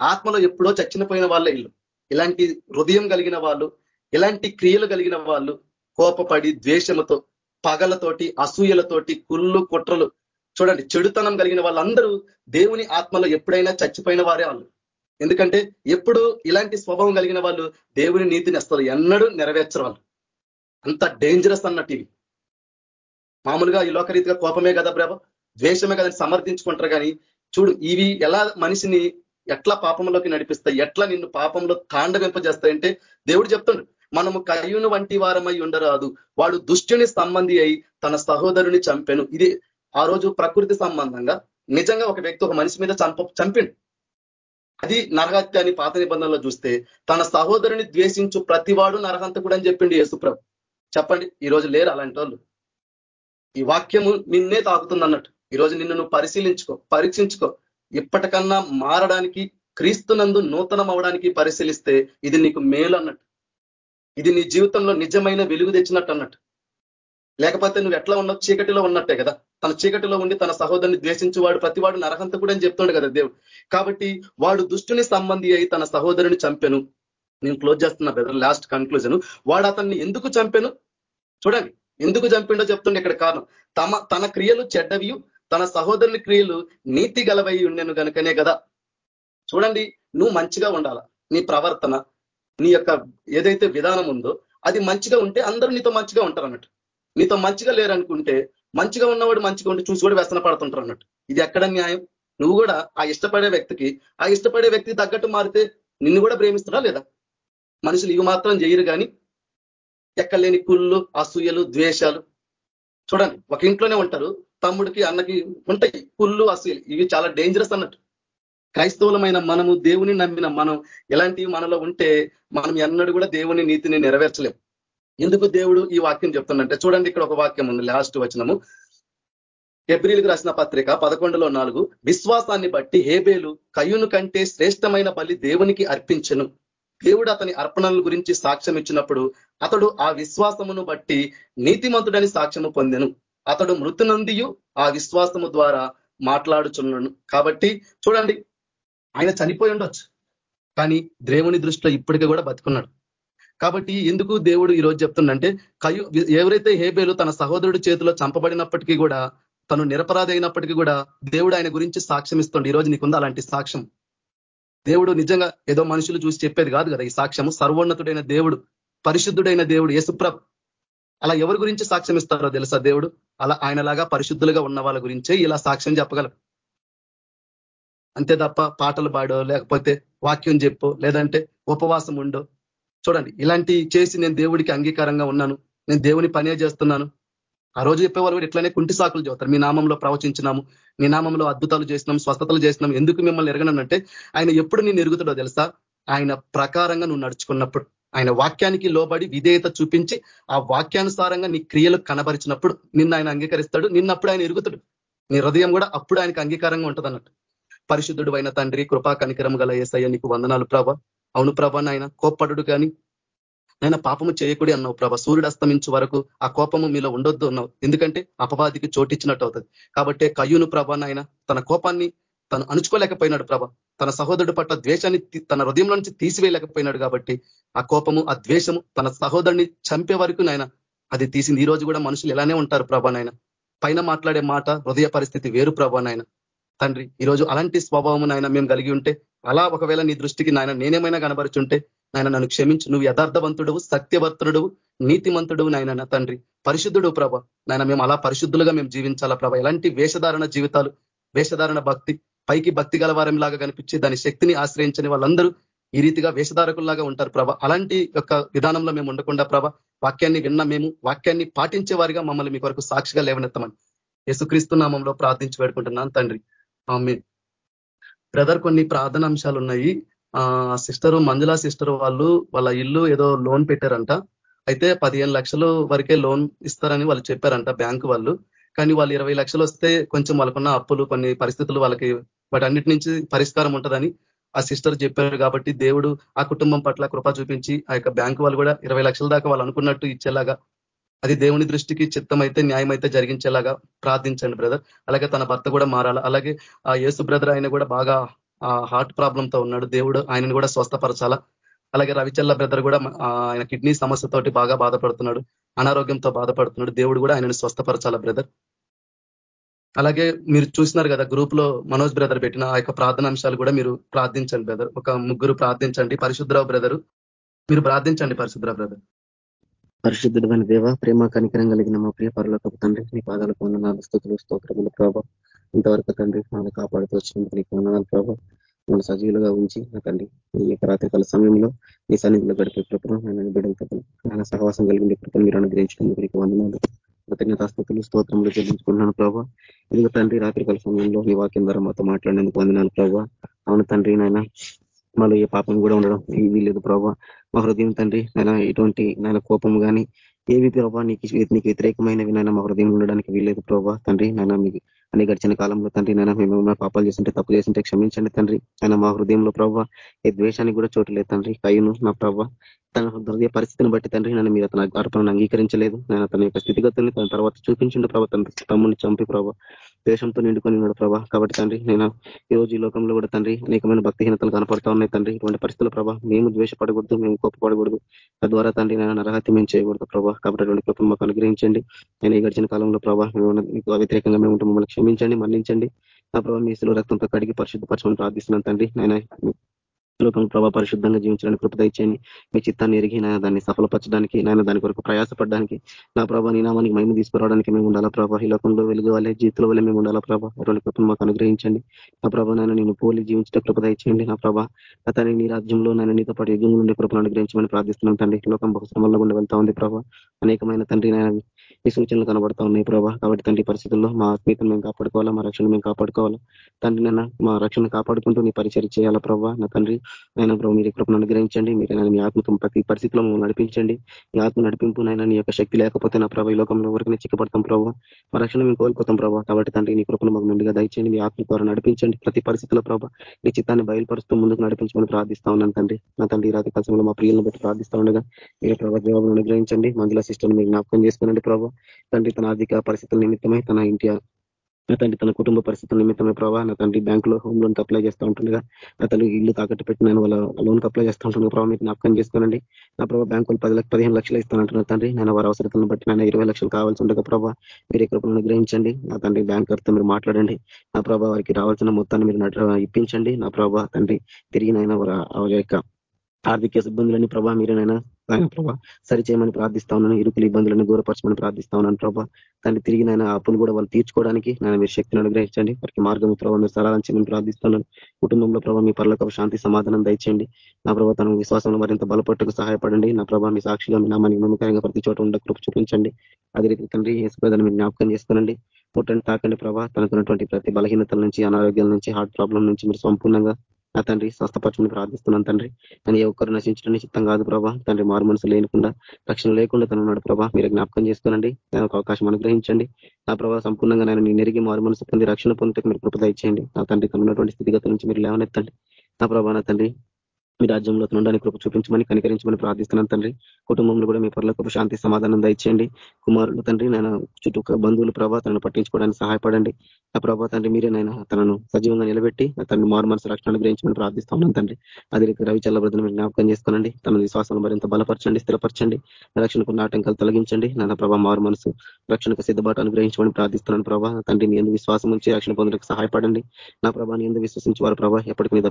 ఆత్మలో ఎప్పుడో చచ్చినపోయిన వాళ్ళే ఇల్లు ఇలాంటి హృదయం కలిగిన వాళ్ళు ఇలాంటి క్రియలు కలిగిన వాళ్ళు కోపపడి ద్వేషముతో పగలతోటి అసూయలతోటి కుళ్ళు కుట్రలు చూడండి చెడుతనం కలిగిన వాళ్ళందరూ దేవుని ఆత్మలో ఎప్పుడైనా చచ్చిపోయిన వారే వాళ్ళు. ఎందుకంటే ఎప్పుడు ఇలాంటి స్వభావం కలిగిన వాళ్ళు దేవుని నీతిని వస్తారు ఎన్నడూ నెరవేర్చరు వాళ్ళు. అంత డేంజరస్ అన్నట్టు ఇవి. మామూలుగా ఈ లోకరీతిగా కోపమే కదా ప్రభ? ద్వేషమే కదా సమర్థించుకుంటారు కానీ చూడు ఇవి ఎలా మనిషిని ఎట్లా పాపంలోకి నడిపిస్తాయి ఎట్లా నిన్ను పాపంలో తాండవింపజేస్తాయంటే దేవుడు చెప్తుండు మనము కయ్యును వంటి వారమై ఉండరాదు వాడు దుష్టుని సంబంధి అయి తన సహోదరుని చంపెను. ఇది ఆ రోజు ప్రకృతి సంబంధంగా నిజంగా ఒక వ్యక్తి ఒక మనిషి మీద చంప చంపిండు. అది నరహత్య అని పాత నిబంధనలో చూస్తే తన సహోదరుని ద్వేషించు ప్రతివాడు నరహంతకుడు అని చెప్పిండు యేసుప్రభు. చెప్పండి ఈరోజు లేరు అలాంటి వాళ్ళు. ఈ వాక్యము నిన్నే తాకుతుంది అన్నట్టు ఈరోజు నిన్ను నువ్వు పరిశీలించుకో పరీక్షించుకో. ఇప్పటికన్నా మారడానికి క్రీస్తునందు నూతనం అవడానికి పరిశీలిస్తే ఇది నీకు మేలు అన్నట్టు ఇది నీ జీవితంలో నిజమైన వెలుగు తెచ్చినట్టు అన్నట్టు లేకపోతే నువ్వు ఎట్లా ఉన్నావు చీకటిలో ఉన్నట్టే కదా. తన చీకటిలో ఉండి తన సహోదరుని ద్వేషించేవాడు ప్రతివాడు నరహంతకుడు అని చెప్తుండే కదా దేవుడు. కాబట్టి వాడు దుష్టుని సంబంధి అయి తన సహోదరుని చంపెను. నేను క్లోజ్ చేస్తున్నా బ్రదర్ లాస్ట్ కన్క్లూజన్ వాడు అతన్ని ఎందుకు చంపెను? చూడండి ఎందుకు చంపిండో చెప్తుండే ఇక్కడ కారణం. తమ తన క్రియలు చెడ్డవి తన సహోదరుని క్రియలు నీతి గలవై ఉండెను కనుకనే కదా. చూడండి నువ్వు మంచిగా ఉండాల? నీ ప్రవర్తన నీ యొక్క ఏదైతే విధానం ఉందో అది మంచిగా ఉంటే అందరూ నీతో మంచిగా ఉంటారు అన్నట్టు నీతో మంచిగా లేరనుకుంటే మంచిగా ఉన్నవాడు మంచిగా ఉండి చూసి కూడా వ్యసన పడుతుంటారు అన్నట్టు. ఇది ఎక్కడ న్యాయం? నువ్వు కూడా ఆ ఇష్టపడే వ్యక్తికి ఆ ఇష్టపడే వ్యక్తికి తగ్గట్టు మారితే నిన్ను కూడా ప్రేమిస్తారా లేదా? మనుషులు ఇవి మాత్రం చేయరు కానీ ఎక్కలేని కుళ్ళు అసూయలు ద్వేషాలు. చూడండి ఒక ఇంట్లోనే ఉంటారు తమ్ముడికి అన్నకి ఉంటాయి కుళ్ళు అసూయలు. ఇవి చాలా డేంజరస్ అన్నట్టు. క్రైస్తవులమైన మనము దేవుని నమ్మిన మనం ఇలాంటివి మనలో ఉంటే మనం ఎన్నడూ కూడా దేవుని నీతిని నెరవేర్చలేము ఎందుకు దేవుడు ఈ వాక్యం చెప్తుందంటే చూడండి ఇక్కడ ఒక వాక్యం ఉంది లాస్ట్ వచనము. ఎబ్రిల్కి రాసిన పత్రిక పదకొండులో నాలుగు విశ్వాసాన్ని బట్టి హేబేలు కయ్యును కంటే శ్రేష్టమైన బలి దేవునికి అర్పించను. దేవుడు అతని అర్పణల గురించి సాక్ష్యం ఇచ్చినప్పుడు అతడు ఆ విశ్వాసమును బట్టి నీతిమంతుడని సాక్ష్యము పొందెను. అతడు మృతునందియు ఆ విశ్వాసము ద్వారా మాట్లాడుచున్నాను కాబట్టి చూడండి ఆయన చనిపోయి ఉండొచ్చు. కానీ దేవుని దృష్టిలో ఇప్పటికీ కూడా బతుకున్నాడు. కాబట్టి ఎందుకు దేవుడు ఈరోజు చెప్తుండంటే కయు ఎవరైతే హేబేలు తన సహోదరుడి చేతిలో చంపబడినప్పటికీ కూడా తను నిరపరాధి అయినప్పటికీ కూడా దేవుడు ఆయన గురించి సాక్ష్యం ఇస్తుండే. ఈరోజు నీకుంది అలాంటి సాక్ష్యం? దేవుడు నిజంగా ఏదో మనుషులు చూసి చెప్పేది కాదు కదా ఈ సాక్ష్యము. సర్వోన్నతుడైన దేవుడు పరిశుద్ధుడైన దేవుడు యేసుప్రభ అలా ఎవరి గురించి సాక్ష్యం ఇస్తారో తెలుసా దేవుడు? అలా ఆయనలాగా పరిశుద్ధులుగా ఉన్న వాళ్ళ గురించే ఇలా సాక్ష్యం చెప్పగలరు అంతే తప్ప పాటలు పాడో లేకపోతే వాక్యం చెప్పు లేదంటే ఉపవాసం ఉండో చూడండి ఇలాంటి చేసి నేను దేవుడికి అంగీకారంగా ఉన్నాను నేను దేవుని పనే చేస్తున్నాను. ఆ రోజు చెప్పేవాళ్ళు కూడా ఇట్లానే కుంటి సాకులు చెబుతారు మీ నామంలో ప్రవచించినాము మీ నామంలో అద్భుతాలు చేసినాం స్వస్థతలు చేసినాం ఎందుకు మిమ్మల్ని ఎరగనంటే ఆయన ఎప్పుడు నేను ఎరుగుతాడో తెలుసా? ఆయన ప్రకారంగా నువ్వు నడుచుకున్నప్పుడు ఆయన వాక్యానికి లోబడి విధేయత చూపించి ఆ వాక్యానుసారంగా నీ క్రియలు కనబరిచినప్పుడు నిన్ను ఆయన అంగీకరిస్తాడు నిన్నప్పుడు ఆయన ఎరుగుతాడు. నీ హృదయం కూడా అప్పుడు ఆయనకు అంగీకారంగా ఉంటుంది అన్నట్టు పరిశుద్ధుడు అయిన తండ్రి కృపా కనికరం గల ఏసయ్య నీకు వందనాలు ప్రభ. అవును ప్రభ నాయన కోప్పడు కానీ నేను పాపము చేయకూడి అన్నావు ప్రభ. సూర్యుడు అస్తమించు వరకు ఆ కోపము మీలో ఉండొద్దు అన్నావు. ఎందుకంటే అపవాదికి చోటిచ్చినట్టు అవుతుంది. కాబట్టి కయ్యూను ప్రభ నాయన తన కోపాన్ని తను అణుచుకోలేకపోయినాడు ప్రభ. తన సహోదరుడు పట్ల ద్వేషాన్ని తన హృదయంలో నుంచి తీసివేయలేకపోయినాడు కాబట్టి ఆ కోపము ఆ ద్వేషము తన సహోదరుని చంపే వరకు నాయన అది తీసింది. ఈ రోజు కూడా మనుషులు ఎలానే ఉంటారు ప్రభా నాయన. పైన మాట్లాడే మాట హృదయ పరిస్థితి వేరు ప్రభా నాయన. తండ్రి ఈరోజు అలాంటి స్వభావం నాయన మేము కలిగి ఉంటే అలా ఒకవేళ నీ దృష్టికి నాయన నేనేమైనా కనబరుచుంటే నాయన నన్ను క్షమించు. నువ్వు యథార్థవంతుడు సత్యవర్తుడు నీతిమంతుడు నాయన తండ్రి. పరిశుద్ధుడు ప్రభ. నాయన మేము అలా పరిశుద్ధులుగా మేము జీవించాలా ప్రభ. ఎలాంటి వేషధారణ జీవితాలు వేషధారణ భక్తి పైకి భక్తి లాగా కనిపించి దాని శక్తిని ఆశ్రయించని వాళ్ళందరూ ఈ రీతిగా వేషధారకుల్లాగా ఉంటారు ప్రభ. అలాంటి యొక్క విధానంలో మేము ఉండకుండా ప్రభ వాక్యాన్ని విన్న మేము వాక్యాన్ని పాటించే వారిగా మమ్మల్ని మీ కొరకు సాక్షిగా లేవనెత్తమని. యేసుక్రీస్తు నామంలో ప్రార్థించి పెడుకుంటున్నాను తండ్రి. ఆమె బ్రదర్ కొన్ని ప్రార్థన అంశాలు ఉన్నాయి. ఆ సిస్టర్ మంజులా సిస్టర్ వాళ్ళు వాళ్ళ ఇల్లు ఏదో లోన్ పెట్టారంట. అయితే పదిహేను లక్షలు వరకే లోన్ ఇస్తారని వాళ్ళు చెప్పారంట బ్యాంకు వాళ్ళు. కానీ వాళ్ళు ఇరవై లక్షలు వస్తే కొంచెం వాళ్ళకున్న అప్పులు కొన్ని పరిస్థితులు వాళ్ళకి వాటి అన్నిటి నుంచి పరిష్కారం ఉంటుందని ఆ సిస్టర్ చెప్పారు కాబట్టి దేవుడు ఆ కుటుంబం పట్ల కృప చూపించి ఆ యొక్క బ్యాంకు వాళ్ళు కూడా ఇరవై లక్షల దాకా వాళ్ళు అనుకున్నట్టు ఇచ్చేలాగా అది దేవుని దృష్టికి చిత్తం అయితే న్యాయం అయితే జరిగించేలాగా ప్రార్థించండి బ్రదర్. అలాగే తన భర్త కూడా మారాలి. అలాగే ఆ యేసు బ్రదర్ ఆయన కూడా బాగా హార్ట్ ప్రాబ్లంతో ఉన్నాడు. దేవుడు ఆయనను కూడా స్వస్థపరచాలా? అలాగే రవిచల్ల బ్రదర్ కూడా ఆయన కిడ్నీ సమస్యతోటి బాగా బాధపడుతున్నాడు. అనారోగ్యంతో బాధపడుతున్నాడు. దేవుడు కూడా ఆయనను స్వస్థపరచాల బ్రదర్? అలాగే మీరు చూసినారు కదా గ్రూప్లో మనోజ్ బ్రదర్ పెట్టిన ఆ యొక్క ప్రార్థనాంశాలు కూడా మీరు ప్రార్థించండి బ్రదర్. ఒక ముగ్గురు ప్రార్థించండి. పరిశుద్ధరావు బ్రదరు మీరు ప్రార్థించండి పరిశుద్ధరావు బ్రదర్. పరిశుద్ధుడమైన దేవ ప్రేమ కనికరం కలిగిన మా ప్రియ పరులకు తండ్రి నీ పాదాలకు వందనాలు స్థుతులు స్తోత్రములు ప్రభావ ఇంతవరకు తండ్రి మనం కాపాడుతూ వచ్చినందుకు నీకు వందనాలు ప్రభావ మన సజీవులుగా ఉంచి నా తండ్రి ఈ యొక్క రాత్రికాల సమయంలో నీ సన్నిధిలో గడిపే కృపను నేను బిడ్డలతో ఆయన సహవాసం కలిగిన కృపను మీరు అనుగ్రహించినందుకు నీకు వందనాలు. కృతజ్ఞతాస్థుతులు స్తోత్రములు చెల్లించుకుంటున్నాను ప్రభావ ఇదిగో తండ్రి రాత్రికాల సమయంలో ఈ వాక్యం ద్వారా మాతో మాట్లాడినందుకు వందనాలు ప్రభావ అవును తండ్రి నాయన మాలో ఏ పాపం కూడా ఉండడం ఏమీ లేదు ప్రభావ మా హృదయం తండ్రి నేను ఎటువంటి నాయన కోపం కానీ ఏవి ప్రభావ నీకు నీకు వ్యతిరేకమైనవి నాయన మా హృదయం ఉండడానికి వీల్లేదు ప్రభావ తండ్రి నాయన మీకు అని గడిచిన కాలంలో తండ్రి నేను మేము పాపాలు చేస్తుంటే తప్పు చేస్తుంటే క్షమించండి తండ్రి. ఆయన మా హృదయంలో ప్రభావ ఏ ద్వేషానికి కూడా చోటు లేదు తండ్రి. కయ్యను నా ప్రభావ తన హృదయ పరిస్థితిని బట్టి తండ్రి నన్ను మీరు అతను అర్పణను అంగీకరించలేదు. నేను తన యొక్క స్థితిగతుల్ని తన తర్వాత చూపించిండు ప్రభావ తన తమ్ముని చంపి ప్రభావ ద్వేషంతో నిండుకొని ఉన్నాడు ప్రభా కాబట్టి తండ్రి నేను ఈ రోజు ఈ లోకంలో కూడా తండ్రి అనేకమైన భక్తిహీనతలు కనపడతా ఉన్నాయి తండ్రి. ఇటువంటి పరిస్థితుల ప్రభావ మేము ద్వేషపడకూడదు మేము కోపపడకూడదు. తద్వారా తండ్రి నేను నరహత్య మేము చేయకూడదు ప్రభావ కాబట్టి అటువంటి కృపను మాకు అనుగ్రహించండి. నేను ఈ గడిచిన కాలంలో ప్రభావ మేము వ్యతిరేకంగా మేము మమ్మల్ని క్షమించండి మరణించండి నా ప్రభావ మీ రక్తంతో కడిగి పరిశుద్ధపరచమని ప్రార్థిస్తున్నాను తండ్రి. నేను లోకం ప్రభావ పరిశుద్ధంగా జీవించడానికి కృపద ఇచ్చేయండి మీ చిత్తాన్ని ఎరిగి నేను దాన్ని సఫలపరచడానికి నాయన దాని కొరకు ప్రయాసపడడానికి నా ప్రభావ నీనామానికి మేము తీసుకురావడానికి మేము ఉండాలా ప్రభావ ఈ లోకంలో వెలుగు వాళ్ళే జీవితంలో వల్ల మేము ఉండాలా ప్రభావ అటువంటి కృపను మాకు అనుగ్రహించండి. నా ప్రభావ నాయన నేను పోలి జీవించే కృపద ఇచ్చేయండి నా ప్రభా. అతని నీ రాజ్యంలో నేను నీతో పాటు యుగంలో ఉండే కృపను అనుగ్రహించమని ప్రార్థిస్తున్నాను తండ్రి. లోకం బహుశ్రమంలో ఉండి వెళ్తా ఉంది ప్రభావ అనేకమైన తండ్రి నాయన ఈ సూచనలు కనబడతా ఉన్నాయి ప్రభా. కాబట్టి తండ్రి పరిస్థితుల్లో మా ఆత్మీయతను మేము కాపాడుకోవాలా మా రక్షణ మేము కాపాడుకోవాలా. తండ్రి నన్న మా రక్షణ కాపాడుకుంటూ నీ పరిచయం చేయాలా ప్రభావ నా తండ్రి ఆయన ప్రభు మీరు కృపను అనుగ్రహించండి. మీరు మీ ఆత్మతో ప్రతి పరిస్థితిలో మమ్మల్ని నడిపించండి. మీ ఆత్మ నడిపింపు నైనా నీ యొక్క శక్తి లేకపోతే నా ప్రభావ ఈ లోకంలో వరకు చిక్కపడతాం ప్రభావ మా రక్షణ మేము కోల్పోతాం ప్రభావ కాబట్టి తండ్రి నీ కృపను మాకు ముందుగా దయచేయండి. మీ ఆత్మ ద్వారా నడిపించండి ప్రతి పరిస్థితుల్లో ప్రభావ నీ చిత్తాన్ని బయలుపరుస్తూ ముందుకు నడిపించమని ప్రార్థిస్తా ఉన్నాను తండ్రి. నా తండ్రి రాతి కాలంలో మా ప్రియులను బట్టి ప్రార్థిస్తా ఉండగా మీరు ప్రభావ జవాబును అనుగ్రహించండి. మందుల సిస్టమ్ మీరు జ్ఞాపకం చేసుకోనండి ప్రభావ తండ్రి తన ఆర్థిక పరిస్థితుల నిమిత్తమై తన ఇంటి నా తండ్రి తన కుటుంబ పరిస్థితుల నిమిత్తమే ప్రభావ నా తండ్రి బ్యాంకులో హోమ్ లోన్ అప్లై చేస్తూ ఉంటుండగా నా తల్లి ఇల్లు తాకట్టు పెట్టిన వాళ్ళ లోన్ అప్లై చేస్తూ ఉంటుండగా ప్రభావ మీరు జ్ఞాపకం చేసుకోనండి. నా ప్రభావ బ్యాంకులు పది లక్ష పదిహేను లక్షలు ఇస్తానంటున్నారు తండ్రి. నేను వారి అవసరతను బట్టి నేను ఇరవై లక్షలు కావాల్సి ఉండగా ప్రభావ మీరు ఇక్కడ గ్రహించండి నా తండ్రి బ్యాంకర్తో మీరు మాట్లాడండి. నా ప్రభావ వారికి రావాల్సిన మొత్తాన్ని మీరు ఇప్పించండి. నా ప్రభావ తండ్రి తిరిగి నాయన వారి యొక్క ఆర్థిక సిబ్బందులని ప్రభావ మీరేనైనా ఆయన ప్రభా. సరిచేయమని ప్రార్థిస్తా ఉన్నాను. ఇరుకులు ఇబ్బందులను దూరపరచమని ప్రార్థిస్తా ఉన్నాను ప్రభా. దాన్ని తిరిగి నాయన అప్పులు కూడా వాళ్ళు తీర్చుకోవడానికి నాయన మీరు శక్తిని అనుగ్రహించండి. వారికి మార్గం ప్రభావ మీరు ప్రార్థిస్తున్నాను. కుటుంబంలో ప్రభావ మీ పర్లకు శాంతి సమాధానం దయచేయండి. నా ప్రభావ తన విశ్వాసంలో మరింత బలపట్టుకు సహాయపడండి. నా ప్రభావ మీ సాక్షిగా మీ నామానికి నమ్మకంగా ప్రతి చోట ఉండే కృప చూపించండి. అదే రీతి తండ్రి ఏసుప్రదాన్ని మీరు జ్ఞాపకం చేసుకోనండి. ముట్టండి తాకండి ప్రభావ తనకున్నటువంటి ప్రతి బలహీనతల నుంచి అనారోగ్యాల నుంచి హార్ట్ ప్రాబ్లం నుంచి మీరు సంపూర్ణంగా నా తండ్రి స్వస్థపరచమని ప్రార్థిస్తున్నాను తండ్రి. అని ఏ ఒక్కరు నశించడం చిత్తం కాదు ప్రభా. తండ్రి మారు మనసు లేకుండా రక్షణ లేకుండా తను ఉన్నాడు ప్రభా. మీరు జ్ఞాపకం చేసుకోనండి. నేను ఒక అవకాశం అనుగ్రహించండి. నా ప్రభావ సంపూర్ణంగా నేను నేను మారు మనసు పొంది రక్షణ పొందుటకు మీరు కృపద ఇచ్చేయండి నా తండ్రి కనున్నటువంటి స్థితిగతుల నుంచి మీరు లేవనెత్తండి. నా ప్రభా నా తండ్రి మీ రాజ్యంలో ఉండడానికి కృప చూపించమని కనికరించమని ప్రార్థిస్తున్నాను తండ్రి. కుటుంబంలో కూడా మీ పర్లకు శాంతి సమాధానం దయచేయండి. కుమారులు తండ్రి నేను చుట్టూ బంధువులు ప్రభావ తనను పట్టించుకోవడానికి సహాయపడండి. ఆ ప్రభావ తండ్రి మీరే నాయన తనను సజీవంగా నిలబెట్టి తన మారు మనసు రక్షణ గ్రహించమని ప్రార్థిస్తా ఉన్నాను తండ్రి. అదే రవిచల్ల రవి మీరు జ్ఞాపకం చేసుకోనండి. తన విశ్వాసాలను మరింత బలపరచండి స్థిరపరచండి. రక్షణకు ఆటంకాలు తొలగించండి. నాన్న ప్రభావ మారు మనసు రక్షణకు సిద్ధబాటు అనుగ్రహించమని ప్రార్థిస్తున్నాను ప్రభావ తండ్రి మీ ఎందుకు విశ్వాసం ఉంచి రక్షణ పొందడానికి సహాయపడండి. నా ప్రభాని ఎందుకు విశ్వసించి వారు ప్రభావ ఎప్పటికీ మీ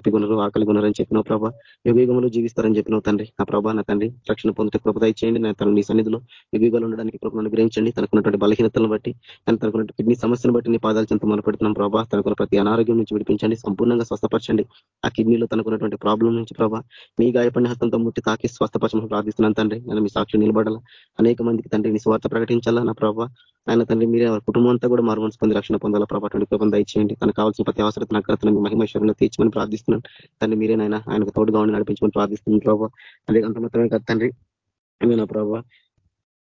ఆకలి కొనరని చెప్పిన ప్రభావ యుగయుగంలో జీవిస్తారని చెప్పిన తండ్రి. నా ప్రభా నా తండ్రి రక్షణ పొందుట కృపద ఇచ్చేయండి నా తను నీ సన్నిధిలో యుగయుగాలు ఉండడానికి కృపను అనుగ్రహించండి. తనకున్నటువంటి బలహీనతలను బట్టి తనకున్నటువంటి కిడ్నీ సమస్యను బట్టి నీ పాదాలు చెంత మొదలుపెడుతున్నాం ప్రభా. తనకున్న ప్రతి అనారోగ్యం నుంచి విడిపించండి. సంపూర్ణంగా స్వస్థపరచండి. ఆ కిడ్నీలో తనకున్నటువంటి ప్రాబ్లం నుంచి ప్రభా మీ గాయపడిన హస్తంతో ముట్టి తాకి స్వస్థపరచమని ప్రార్థిస్తున్నాను తండ్రి. నేను మీ సాక్షి నిలబడాల. అనేక మందికి తండ్రి నీ స్వార్థ ప్రకటించాలా నా ప్రభావ ఆయన తండ్రి మీరే కుటుంబం అంతా కూడా మారు మనసు పొంది రక్షణ పొందాల ప్రభావ కృపను దయచేయండి. తనకు కావాల్సిన ప్రతి అవసరం నగరతను మహిమేశ్వరంలో తీర్చమని ప్రార్థిస్తున్నాను. తండ్రి మీరేనైనా ఆయనకు తోడుగా ఉండి నడిపించమని ప్రార్థిస్తున్నాను ప్రభావ అదే అంత మాత్రమే కదా తండ్రి. నా ప్రభావ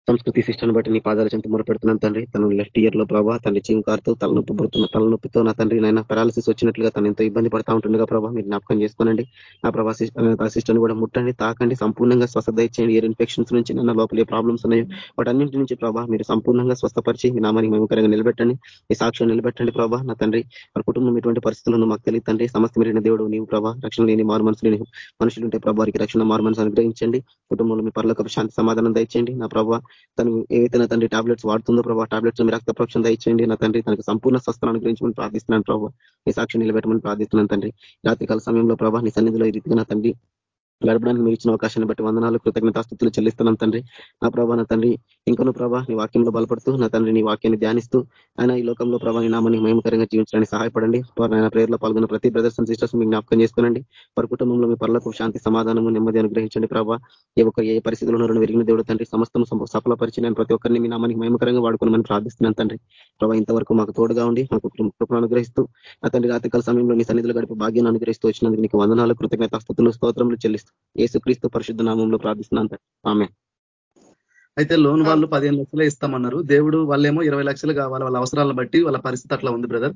సంస్కృతి శిష్టను బట్టి నీ పాదాల చెంత మొరపెడుతున్నాను తండ్రి. తను లెఫ్ట్ ఇయర్లో ప్రభావ తండ్రి చీమ్ తలనొప్పి పుడుతున్న తలనొప్పితో నా తండ్రి నాయన పెరాలసిస్ వచ్చినట్లుగా తను ఎంతో ఇబ్బంది పడతా ఉంటుండగా ప్రభావ మీరు జ్ఞాపకం చేసుకోనండి. నా ప్రభావ సిస్టమ్ కూడా ముట్టండి తాకండి సంపూర్ణంగా స్వస్థత ఇచ్చేయండి. ఇయర్ ఇన్ఫెక్షన్స్ నుంచి నన్న లోపల ప్రాబ్లమ్స్ ఉన్నాయో. వాటన్నింటి నుంచి ప్రభావ మీరు సంపూర్ణంగా స్వస్థపరిచి మీ నామానికి మేమకరంగా నిలబెట్టండి. మీ సాక్ష్యం నిలబెట్టండి ప్రభావ నా తండ్రి. వారి కుటుంబం ఎటువంటి పరిస్థితులను మాకు తెలియదు తండ్రి. సమస్త మీరైన దేవుడు నీవు ప్రభావ రక్షణ లేని మారు మనసు లేని మనుషులు ఉంటే ప్రభావారికి రక్షణ మారు మనసు అనుగ్రహించండి. కుటుంబంలో మీ పర్లకు శాంతి సమాధానం దయచేయండి. నా ప్రభావ తను ఏవైతే నా తండ్రి టాబ్లెట్స్ వాడుతుందో ప్రభావ టాబ్లెట్స్ మీరు రక్త ప్రక్షణ దయచేయండి. నా తండ్రి తనకు సంపూర్ణ స్వస్థను గురించి ప్రార్థిస్తున్నాను ప్రభావ మీ సాక్షి నిలబెట్టమని ప్రార్థిస్తున్నాను తండ్రి. రాత్రికాల సమయంలో ప్రభావ నీ సన్నిధిలో ఈ రీతిగా నా తండ్రి గడపడానికి మీరు ఇచ్చిన అవకాశాన్ని బట్టి వందనాలు కృతజ్ఞతాస్థుతులు చెల్లిస్తున్నాం తండ్రి. నా ప్రభా నా తండ్రి ఇంకొన ప్రభా నీ వాక్యంలో బలపడుతూ నా తండ్రి నీ వాక్యాన్ని ధ్యానిస్తూ ఆయన ఈ లోకంలో ప్రభా నీ నామాన్ని మహిమకరంగా జీవించడానికి సహాయపడండి. ఆయన ప్రేర్లో పాల్గొన్న ప్రతి బ్రదర్స్ అండ్ సిస్టర్స్ మీకు జ్ఞాపకం చేసుకోనండి. వారి కుటుంబంలో మీ పర్లకు శాంతి సమాధానము నెమ్మది అనుగ్రహించండి ప్రభా. ఏ ఒక్క ఏ పరిస్థితుల్లో ఉన్నారని విరిగిన దేవుడు తండ్రి సమస్తం సఫలపరిచి నేను ప్రతి ఒక్కరిని మీ నామానికి మహిమకరంగా వాడుకోమని ప్రార్థిస్తున్నాను తండ్రి. ప్రభా ఇంతవరకు మాకు తోడుగా ఉండి మాకు కృపను అనుగ్రహిస్తూ నా తండ్రి రాత్రికాల సమయంలో నీ సన్నిధులు గడిపే భాగ్యాన్ని అనుగ్రహిస్తూ వచ్చినందుకు నీకు వందనాలు కృతజ్ఞత స్థుతులు స్తోత్రములు చెల్లిస్తూ ఏసుక్రీస్తు పరిశుద్ధ నామంలో ప్రార్థిస్తున్నాను ఆమె అయితే లోన్ వాళ్ళు పదిహేను లక్షలే ఇస్తామన్నారు. దేవుడు వాళ్ళేమో ఇరవై లక్షలు కావాలి. వాళ్ళ అవసరాలను బట్టి వాళ్ళ పరిస్థితి అట్లా ఉంది బ్రదర్.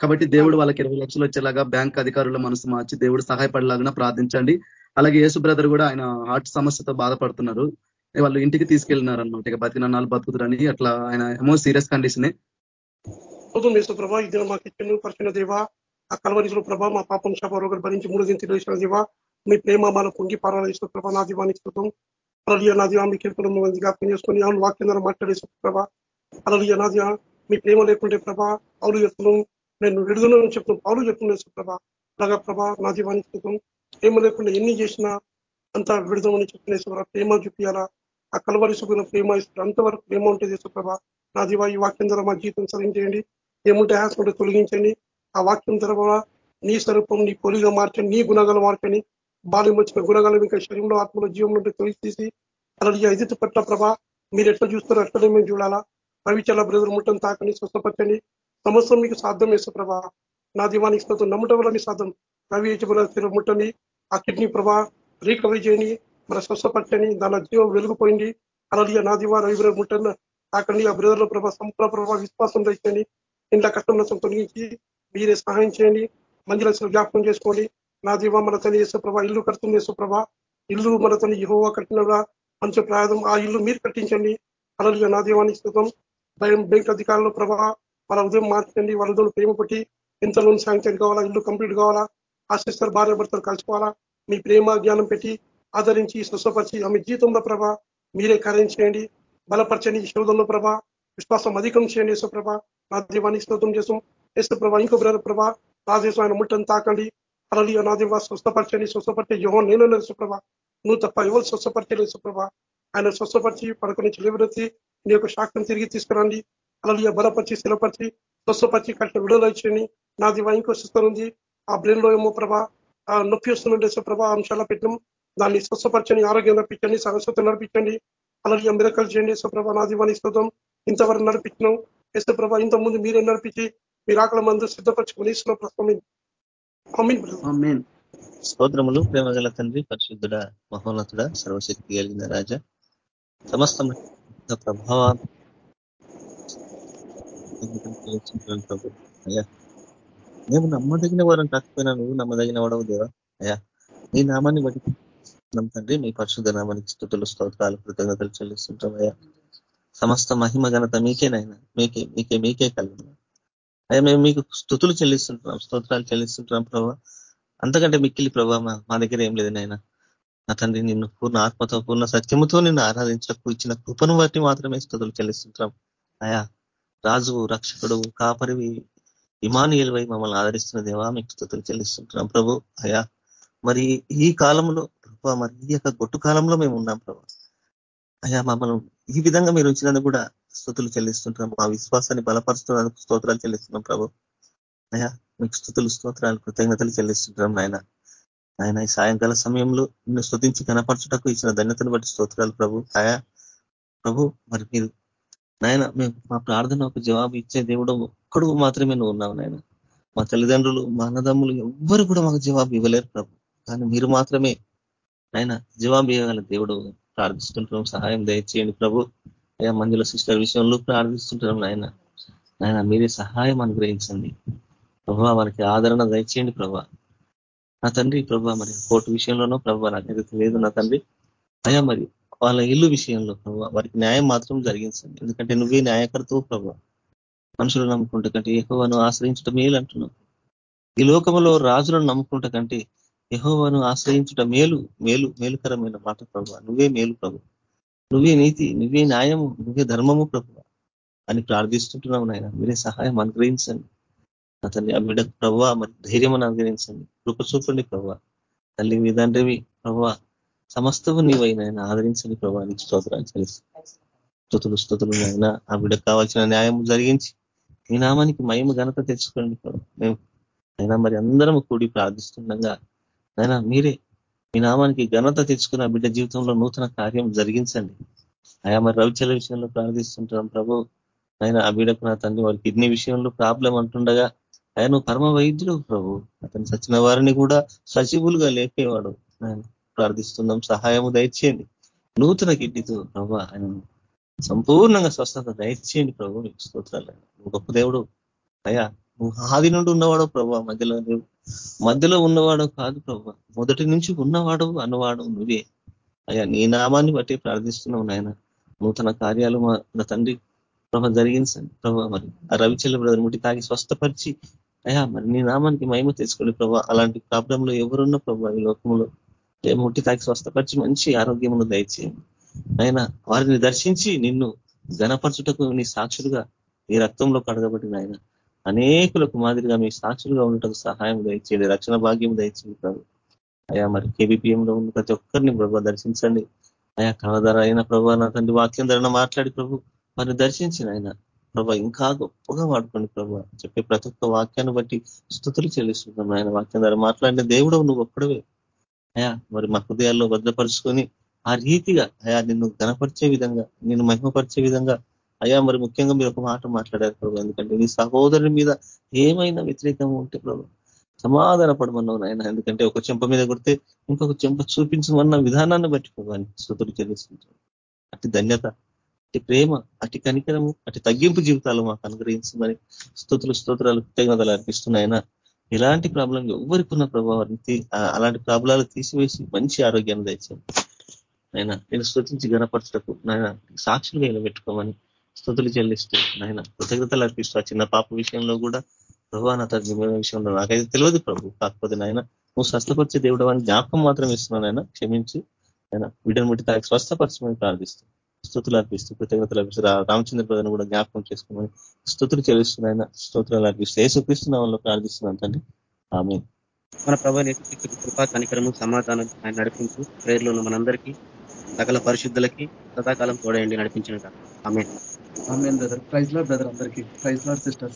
కాబట్టి దేవుడు వాళ్ళకి ఇరవై లక్షలు వచ్చేలాగా బ్యాంక్ అధికారుల మనసు మార్చి దేవుడు సహాయపడేలాగా ప్రార్థించండి. అలాగే యేసు బ్రదర్ కూడా ఆయన హార్ట్ సమస్యతో బాధపడుతున్నారు. వాళ్ళు ఇంటికి తీసుకెళ్ళినారు అనమాట ఇక బతికిన నాలుగు బతుకుతురని అట్లా ఆయన ఏమో సీరియస్ కండిషనే. శోధం వేసు ప్రభా ఈ దినం మాకు ఇచ్చిన పరిచిన దేవా ఆ కలవరిలో ప్రభా మా పాపం శాప రోగులు భరించి మూడు దిన తెలిసిన దేవా మీ ప్రేమ మాల కుంగి పారాలేసు ప్రభా నా దీవానికి స్థుతం అలలియ నాదివా మీ కీర్తనం జ్ఞాపకం చేసుకొని అవును వాక్యం ద్వారా మాట్లాడేసు ప్రభా. అలలియ నాదివా మీ ప్రేమ లేకుంటే ప్రభా పౌలు చెప్తున్నాం. నేను విడుదలను చెప్తున్నాం. పౌలు చెప్తున్నాను ప్రభా. అలాగా ప్రభా నా దీవానికి స్థుతం ప్రేమ లేకుండా ఎన్ని చేసినా అంత విడుదలని చెప్తున్నా ప్రేమ చూపించాలా ఆ కలవరి ప్రేమ ఇస్తారు అంతవరకు ప్రేమ ఉంటుంది ప్రభా నా దివా ఈ వాక్యం ద్వారా మా జీవితం సరించేయండి. ఏముంటే హాస్పిటల్ తొలగించండి. ఆ వాక్యం ద్వారా నీ స్వరూపం నీ పొలిగా మార్చండి. నీ గుణగాలు మార్చండి. బాల్యం వచ్చిన గుణగాలు ఇంకా శరీరంలో ఆత్మలో జీవంలో తొలిగి తీసి అలాగే ఎదుటి పట్ల ప్రభా మీరు ఎట్లా చూస్తారో అట్లనే మేము చూడాలా? రవిచల బ్రదర్ ముట్టని తాకని స్వస్థపరచండి. సమస్తం మీకు సాధ్యం వేస్తే ప్రభా. నా దీవానికి స్వంతం నమ్మటం వల్ల మీ సాధ్యం. రవి యజమాని ముట్టండి. ఆ కిడ్నీ ప్రభా రీకవరీ చేయండి. మన స్వస్థపరచండి. దాని జీవం వెలుగుపోయింది. అలాగే నా దివా రవి బ్రదర్ ముట్టండి తాకండి. ఆ బ్రదర్ల ప్రభా సంపూర్ణ ప్రభా విశ్వాసం తెచ్చండి ఇంట్లో కష్టం నష్టం తొలగించి మీరే సహాయం చేయండి. మందిర జ్ఞాపకం చేసుకోండి. నా దీవా మన తన యేసుప్రభ ఇల్లు కడుతుంది యేసుప్రభ ఇల్లు మన తన యహోవా కట్టినగా మంచి ప్రాయం ఆ ఇల్లు మీరు కట్టించండి. అలలుగా నా దీవానికి స్థితం భయం బ్యాంక్ అధికారులు ప్రభా వాళ్ళ ఉదయం మార్చండి వాళ్ళ ఉదయం ప్రేమ పట్టి ఎంత లోన్ శాంక్షన్ కావాలా ఇల్లు కంప్లీట్ కావాలా ఆశిస్తారు భార్య భర్తలు కలుసుకోవాలా మీ ప్రేమ జ్ఞానం పెట్టి ఆదరించి స్వస్థపరిచి ఆమె జీవితంలో ప్రభా మీరే కార్యం చేయండి. బలపరచండి శోధంలో ప్రభ విశ్వాసం అధికం చేయండి యేసుప్రభ. నా దీవానికి స్తోత్రం చేసాం యేసుప్రభ ఇంకో బ్రదర్ ప్రభా ఆయన ముట్టను తాకండి. అలలి నా స్వస్థపరచని స్వస్థపరిచే యోహో నేను సుప్రభ. నువ్వు తప్ప ఎవరు స్వస్థపరిచే సుప్రభ. ఆయన స్వస్థపరిచి పడుకుని నిలబెడితే నీ యొక్క శాఖను తిరిగి తీసుకురండి. అలలియ బలపరిచి స్థిరపరిచి స్వస్థపరిచి కట్టిన విడుదల ఇచ్చేయండి నా దివా ఇంకో సిస్టర్ ఉంది. ఆ బ్రెయిన్లో ఏమో ప్రభ నొప్పి వస్తుండే సుప్రభ అంశాల పెట్టినాం. దాన్ని స్వస్థపరచని ఆరోగ్యం నడిపించండి సరస్వతం నడిపించండి. అలలియ మిరకలు చేయండి సుప్రభ నా దీవానికి స్తోత్రం. ఇంతవరకు నడిపించినాం. యశ్వ్రభ ఇంత ముందు మీరే నడిపించి మీరు ఆకలి మందు సిద్ధపరచుకుని స్తోత్రములు ప్రేమ గల తండ్రి పరిశుద్ధుడ మహోన్నతుడ సర్వశక్తి కలిగిన రాజ సమస్త ప్రభావం. అయ్యా మేము నమ్మదగిన వారం కాకపోయినా నువ్వు నమ్మదగిన వాడవు దేవా. అయ్యా నీ నామాన్ని బట్టి తండ్రి మీ పరిశుద్ధ నామానికి స్థుతులు స్తోత్రాలు కృతజ్ఞతలు చెల్లిస్తుంటాం అయ్యా. సమస్త మహిమ ఘనత మీకేనైనా మీకే మీకే మీకే కలిగిన. అయ్యా మేము మీకు స్థుతులు చెల్లిస్తుంటున్నాం స్తోత్రాలు చెల్లిస్తుంటున్నాం ప్రభావ అంతకంటే మిక్కిలి ప్రభావ మా దగ్గర ఏం లేదు నాయన. నా తండ్రి నిన్ను పూర్ణ ఆత్మతో పూర్ణ సత్యముతో నిన్ను ఆరాధించకు ఇచ్చిన కృపను బట్టి మాత్రమే స్థుతులు చెల్లిస్తుంటాం అయా రాజు రక్షకుడు కాపరివి ఇమానుయల్ వై మమ్మల్ని ఆదరిస్తున్న దేవా మీకు స్థుతులు చెల్లిస్తుంటున్నాం ప్రభు. అయా మరి ఈ కాలంలో ప్రభు మరి ఈ యొక్క గొట్టు కాలంలో మేము ఉన్నాం ప్రభా. అయ్యా మమ్మల్ని ఈ విధంగా మీరు ఉంచినందుకు కూడా స్థుతులు చెల్లిస్తుంటున్నాం మా విశ్వాసాన్ని బలపరుస్తున్నందుకు స్తోత్రాలు చెల్లిస్తున్నాం ప్రభు. అయ్యా మీకు స్థుతులు స్తోత్రాలు కృతజ్ఞతలు చెల్లిస్తుంటున్నాం నాయన. ఆయన ఈ సాయంకాల సమయంలో నిన్ను స్థుతించి కనపరచుటకు ఇచ్చిన ధన్యతను బట్టి స్తోత్రాలు ప్రభు. ఆయా ప్రభు మరి మీరు నాయన మేము మా ప్రార్థన ఒక జవాబు ఇచ్చే దేవుడు ఒక్కడు మాత్రమే నువ్వు ఉన్నావు నాయన. మా తల్లిదండ్రులు మా అన్నదమ్ములు ఎవ్వరు కూడా మాకు జవాబు ఇవ్వలేరు ప్రభు. కానీ మీరు మాత్రమే ఆయన జవాబు ఇవ్వగల దేవుడు. ప్రార్థిస్తుంటున్నాం. సహాయం దయచేయండి ప్రభు. అయ్యా మందుల సిస్టర్ విషయంలో ప్రార్థిస్తుంటున్నాం నాయన. నాయన మీరే సహాయం అనుగ్రహించండి. ప్రభా వారికి ఆదరణ దయచేయండి ప్రభా. నా తండ్రి ప్రభా మరి కోర్టు విషయంలోనో ప్రభా నాకు లేదు నా తండ్రి. అయ్యా మరి వాళ్ళ ఇల్లు విషయంలో ప్రభా వారికి న్యాయం మాత్రం జరిగించండి. ఎందుకంటే నువ్వే న్యాయకర్తవు ప్రభా. మనుషులు నమ్ముకుంటే కంటే ఎక్కువను ఆశ్రయించడం మేలు అంటున్నావు ఈ లోకంలో రాజులను నమ్ముకుంట కంటే యహోవను ఆశ్రయించుట మేలు మేలు మేలుకరమైన మాట ప్రభావ నువ్వే మేలు ప్రభు. నువ్వే నీతి నువ్వే న్యాయము నువ్వే ధర్మము ప్రభు అని ప్రార్థిస్తుంటున్నావు నాయన. మీరే సహాయం అనుగ్రహించండి. అతన్ని ఆ బిడ్డ ప్రభు మరి ధైర్యం అనుగ్రహించండి. కృప చూపండి ప్రభు. తల్లి మీదండ్రివి ప్రభు సమస్తము నీవైనా ఆదరించండి ప్రభా. నీకు స్తోత్రాలు తెలుసు స్థుతులు స్థుతులు అయినా ఆ బిడ్డకు కావాల్సిన న్యాయం జరిగించి ఈ నామానికి మహిమ ఘనత తెచ్చుకోండి ప్రభు. మేము అయినా మరి అందరం కూడి ప్రార్థిస్తుండగా అయినా మీరే మీ నామానికి ఘనత తెచ్చుకున్న బిడ్డ జీవితంలో నూతన కార్యం జరిగించండి. ఆయా మరి రవిచల విషయంలో ప్రార్థిస్తుంటాం ప్రభు ఆయన ఆ బిడ్డకు నా తండ్రి వారి కిడ్నీ విషయంలో ప్రాబ్లం అంటుండగా ఆయన పరమ వైద్యుడు ప్రభు. అతను సచిన వారిని కూడా సచివులుగా లేపేవాడు. ఆయన ప్రార్థిస్తున్నాం. సహాయము దయచేయండి. నూతన కిడ్నీతో ప్రభు ఆయన సంపూర్ణంగా స్వస్థత దయచేయండి ప్రభు. మీకు స్తోత్రాలు. గొప్ప దేవుడు. అయ్యా నువ్వు ఆది నుండి ఉన్నవాడు ప్రభు. మధ్యలో నువ్వు మధ్యలో ఉన్నవాడు కాదు ప్రభు. మొదటి నుంచి ఉన్నవాడు అన్నవాడు నువ్వే. అయ్యా నీ నామాన్ని బట్టి ప్రార్థిస్తున్నావు నాయన. నూతన కార్యాలు మా తండ్రి ప్రభ జరిగించండి. ప్రభా మరి ఆ రవిచల్ల బ్రదర్ ముట్టి తాగి స్వస్థపరిచి అయ్యా మరి నీ నామానికి మహిమ తెచ్చుకోండి ప్రభా. అలాంటి ప్రాబ్లంలో ఎవరున్న ప్రభా ఈ లోకంలో ముట్టి తాకి స్వస్థపరిచి మంచి ఆరోగ్యమును దయచేయండి. ఆయన వారిని దర్శించి నిన్ను గణపరచుటకు నీ సాక్షులుగా ఈ రక్తంలో కడగబడిన ఆయన అనేకులకు మాదిరిగా మీ సాక్షులుగా ఉండటం సహాయం దయచేయండి రక్షణ భాగ్యం దయచేయండి ప్రభు. అయా మరి కేబిపిఎంలో ఉన్న ప్రతి ఒక్కరిని ప్రభు దర్శించండి. అయా కళధర అయిన ప్రభు నా తండ్రి వాక్యం ధరణ మాట్లాడి ప్రభు మరి దర్శించిన ఆయన ప్రభా ఇంకా గొప్పగా వాడుకోండి ప్రభా. చెప్పే ప్రతి ఒక్క వాక్యాన్ని బట్టి స్థుతులు చెల్లిస్తున్నాం ఆయన వాక్యం ద్వారా మాట్లాడిన దేవుడు నువ్వు ఒక్కడవే. అయా మరి మా హృదయాల్లో భద్రపరుచుకొని ఆ రీతిగా అయా నిన్ను ఘనపరిచే విధంగా నిన్ను మహిమపరిచే విధంగా అయ్యా మరి ముఖ్యంగా మీరు ఒక మాట మాట్లాడారు ప్రభు ఎందుకంటే నీ సహోదరుని మీద ఏమైనా వ్యతిరేకం ఉంటే ప్రభు సమాధాన పడమన్నావు నాయన. ఎందుకంటే ఒక చెంప మీద కొడితే ఇంకొక చెంప చూపించమన్న విధానాన్ని బట్టి ప్రభాని శృతులు చెల్లిస్తుంటాడు అటు ధన్యత అటు ప్రేమ అటు కనికరము అటు తగ్గింపు జీవితాలు మాకు అనుగ్రహించమని స్థుతులు స్తోత్రాలు కృతజ్ఞతలు అర్పిస్తున్నాయన ఎలాంటి ప్రాబ్లం ఎవరికి ఉన్న ప్రభావాన్ని అలాంటి ప్రాబ్లాలు తీసివేసి మంచి ఆరోగ్యాన్ని తెచ్చాను ఆయన నేను స్థుతించి గణపరచటకు నాయన సాక్షులుగా నిలబెట్టుకోమని స్థుతులు చెల్లిస్తూ నాయన కృతజ్ఞతలు అర్పిస్తూ చిన్న పాప విషయంలో కూడా ప్రభు నా తగ్గిపోయిన విషయంలో నాకైతే తెలియదు ప్రభు. కాకపోతే నాయన నువ్వు స్వస్థపరిచే దేవుడు అని జ్ఞాపకం మాత్రం ఇస్తున్నాను ఆయన క్షమించి ఆయన వీడిని ముట్టి తాకి స్వస్థపరచమని ప్రార్థిస్తూ స్థుతులు అర్పిస్తూ కృతజ్ఞతలు అర్పిస్తూ రామచంద్ర ప్రజను కూడా జ్ఞాపకం చేసుకోమని స్థుతులు చెల్లిస్తున్నాయన స్తోత్రాలు అర్పిస్తూ ఏసుక్రీస్తున్న వాళ్ళు ప్రార్థిస్తున్నాను తండ్రి. ఆమె మన ప్రభావ కృపా కనికరము సమాధానం ఆయన నడిపించు ప్రేర్లోను మనందరికీ సకల పరిశుద్ధులకి సదాకాలం తోడయండి నడిపించిన ఆమె బ్రదర్. ప్రైజ్ లాడ్ బ్రదర్ అందరికీ. Praise lord sister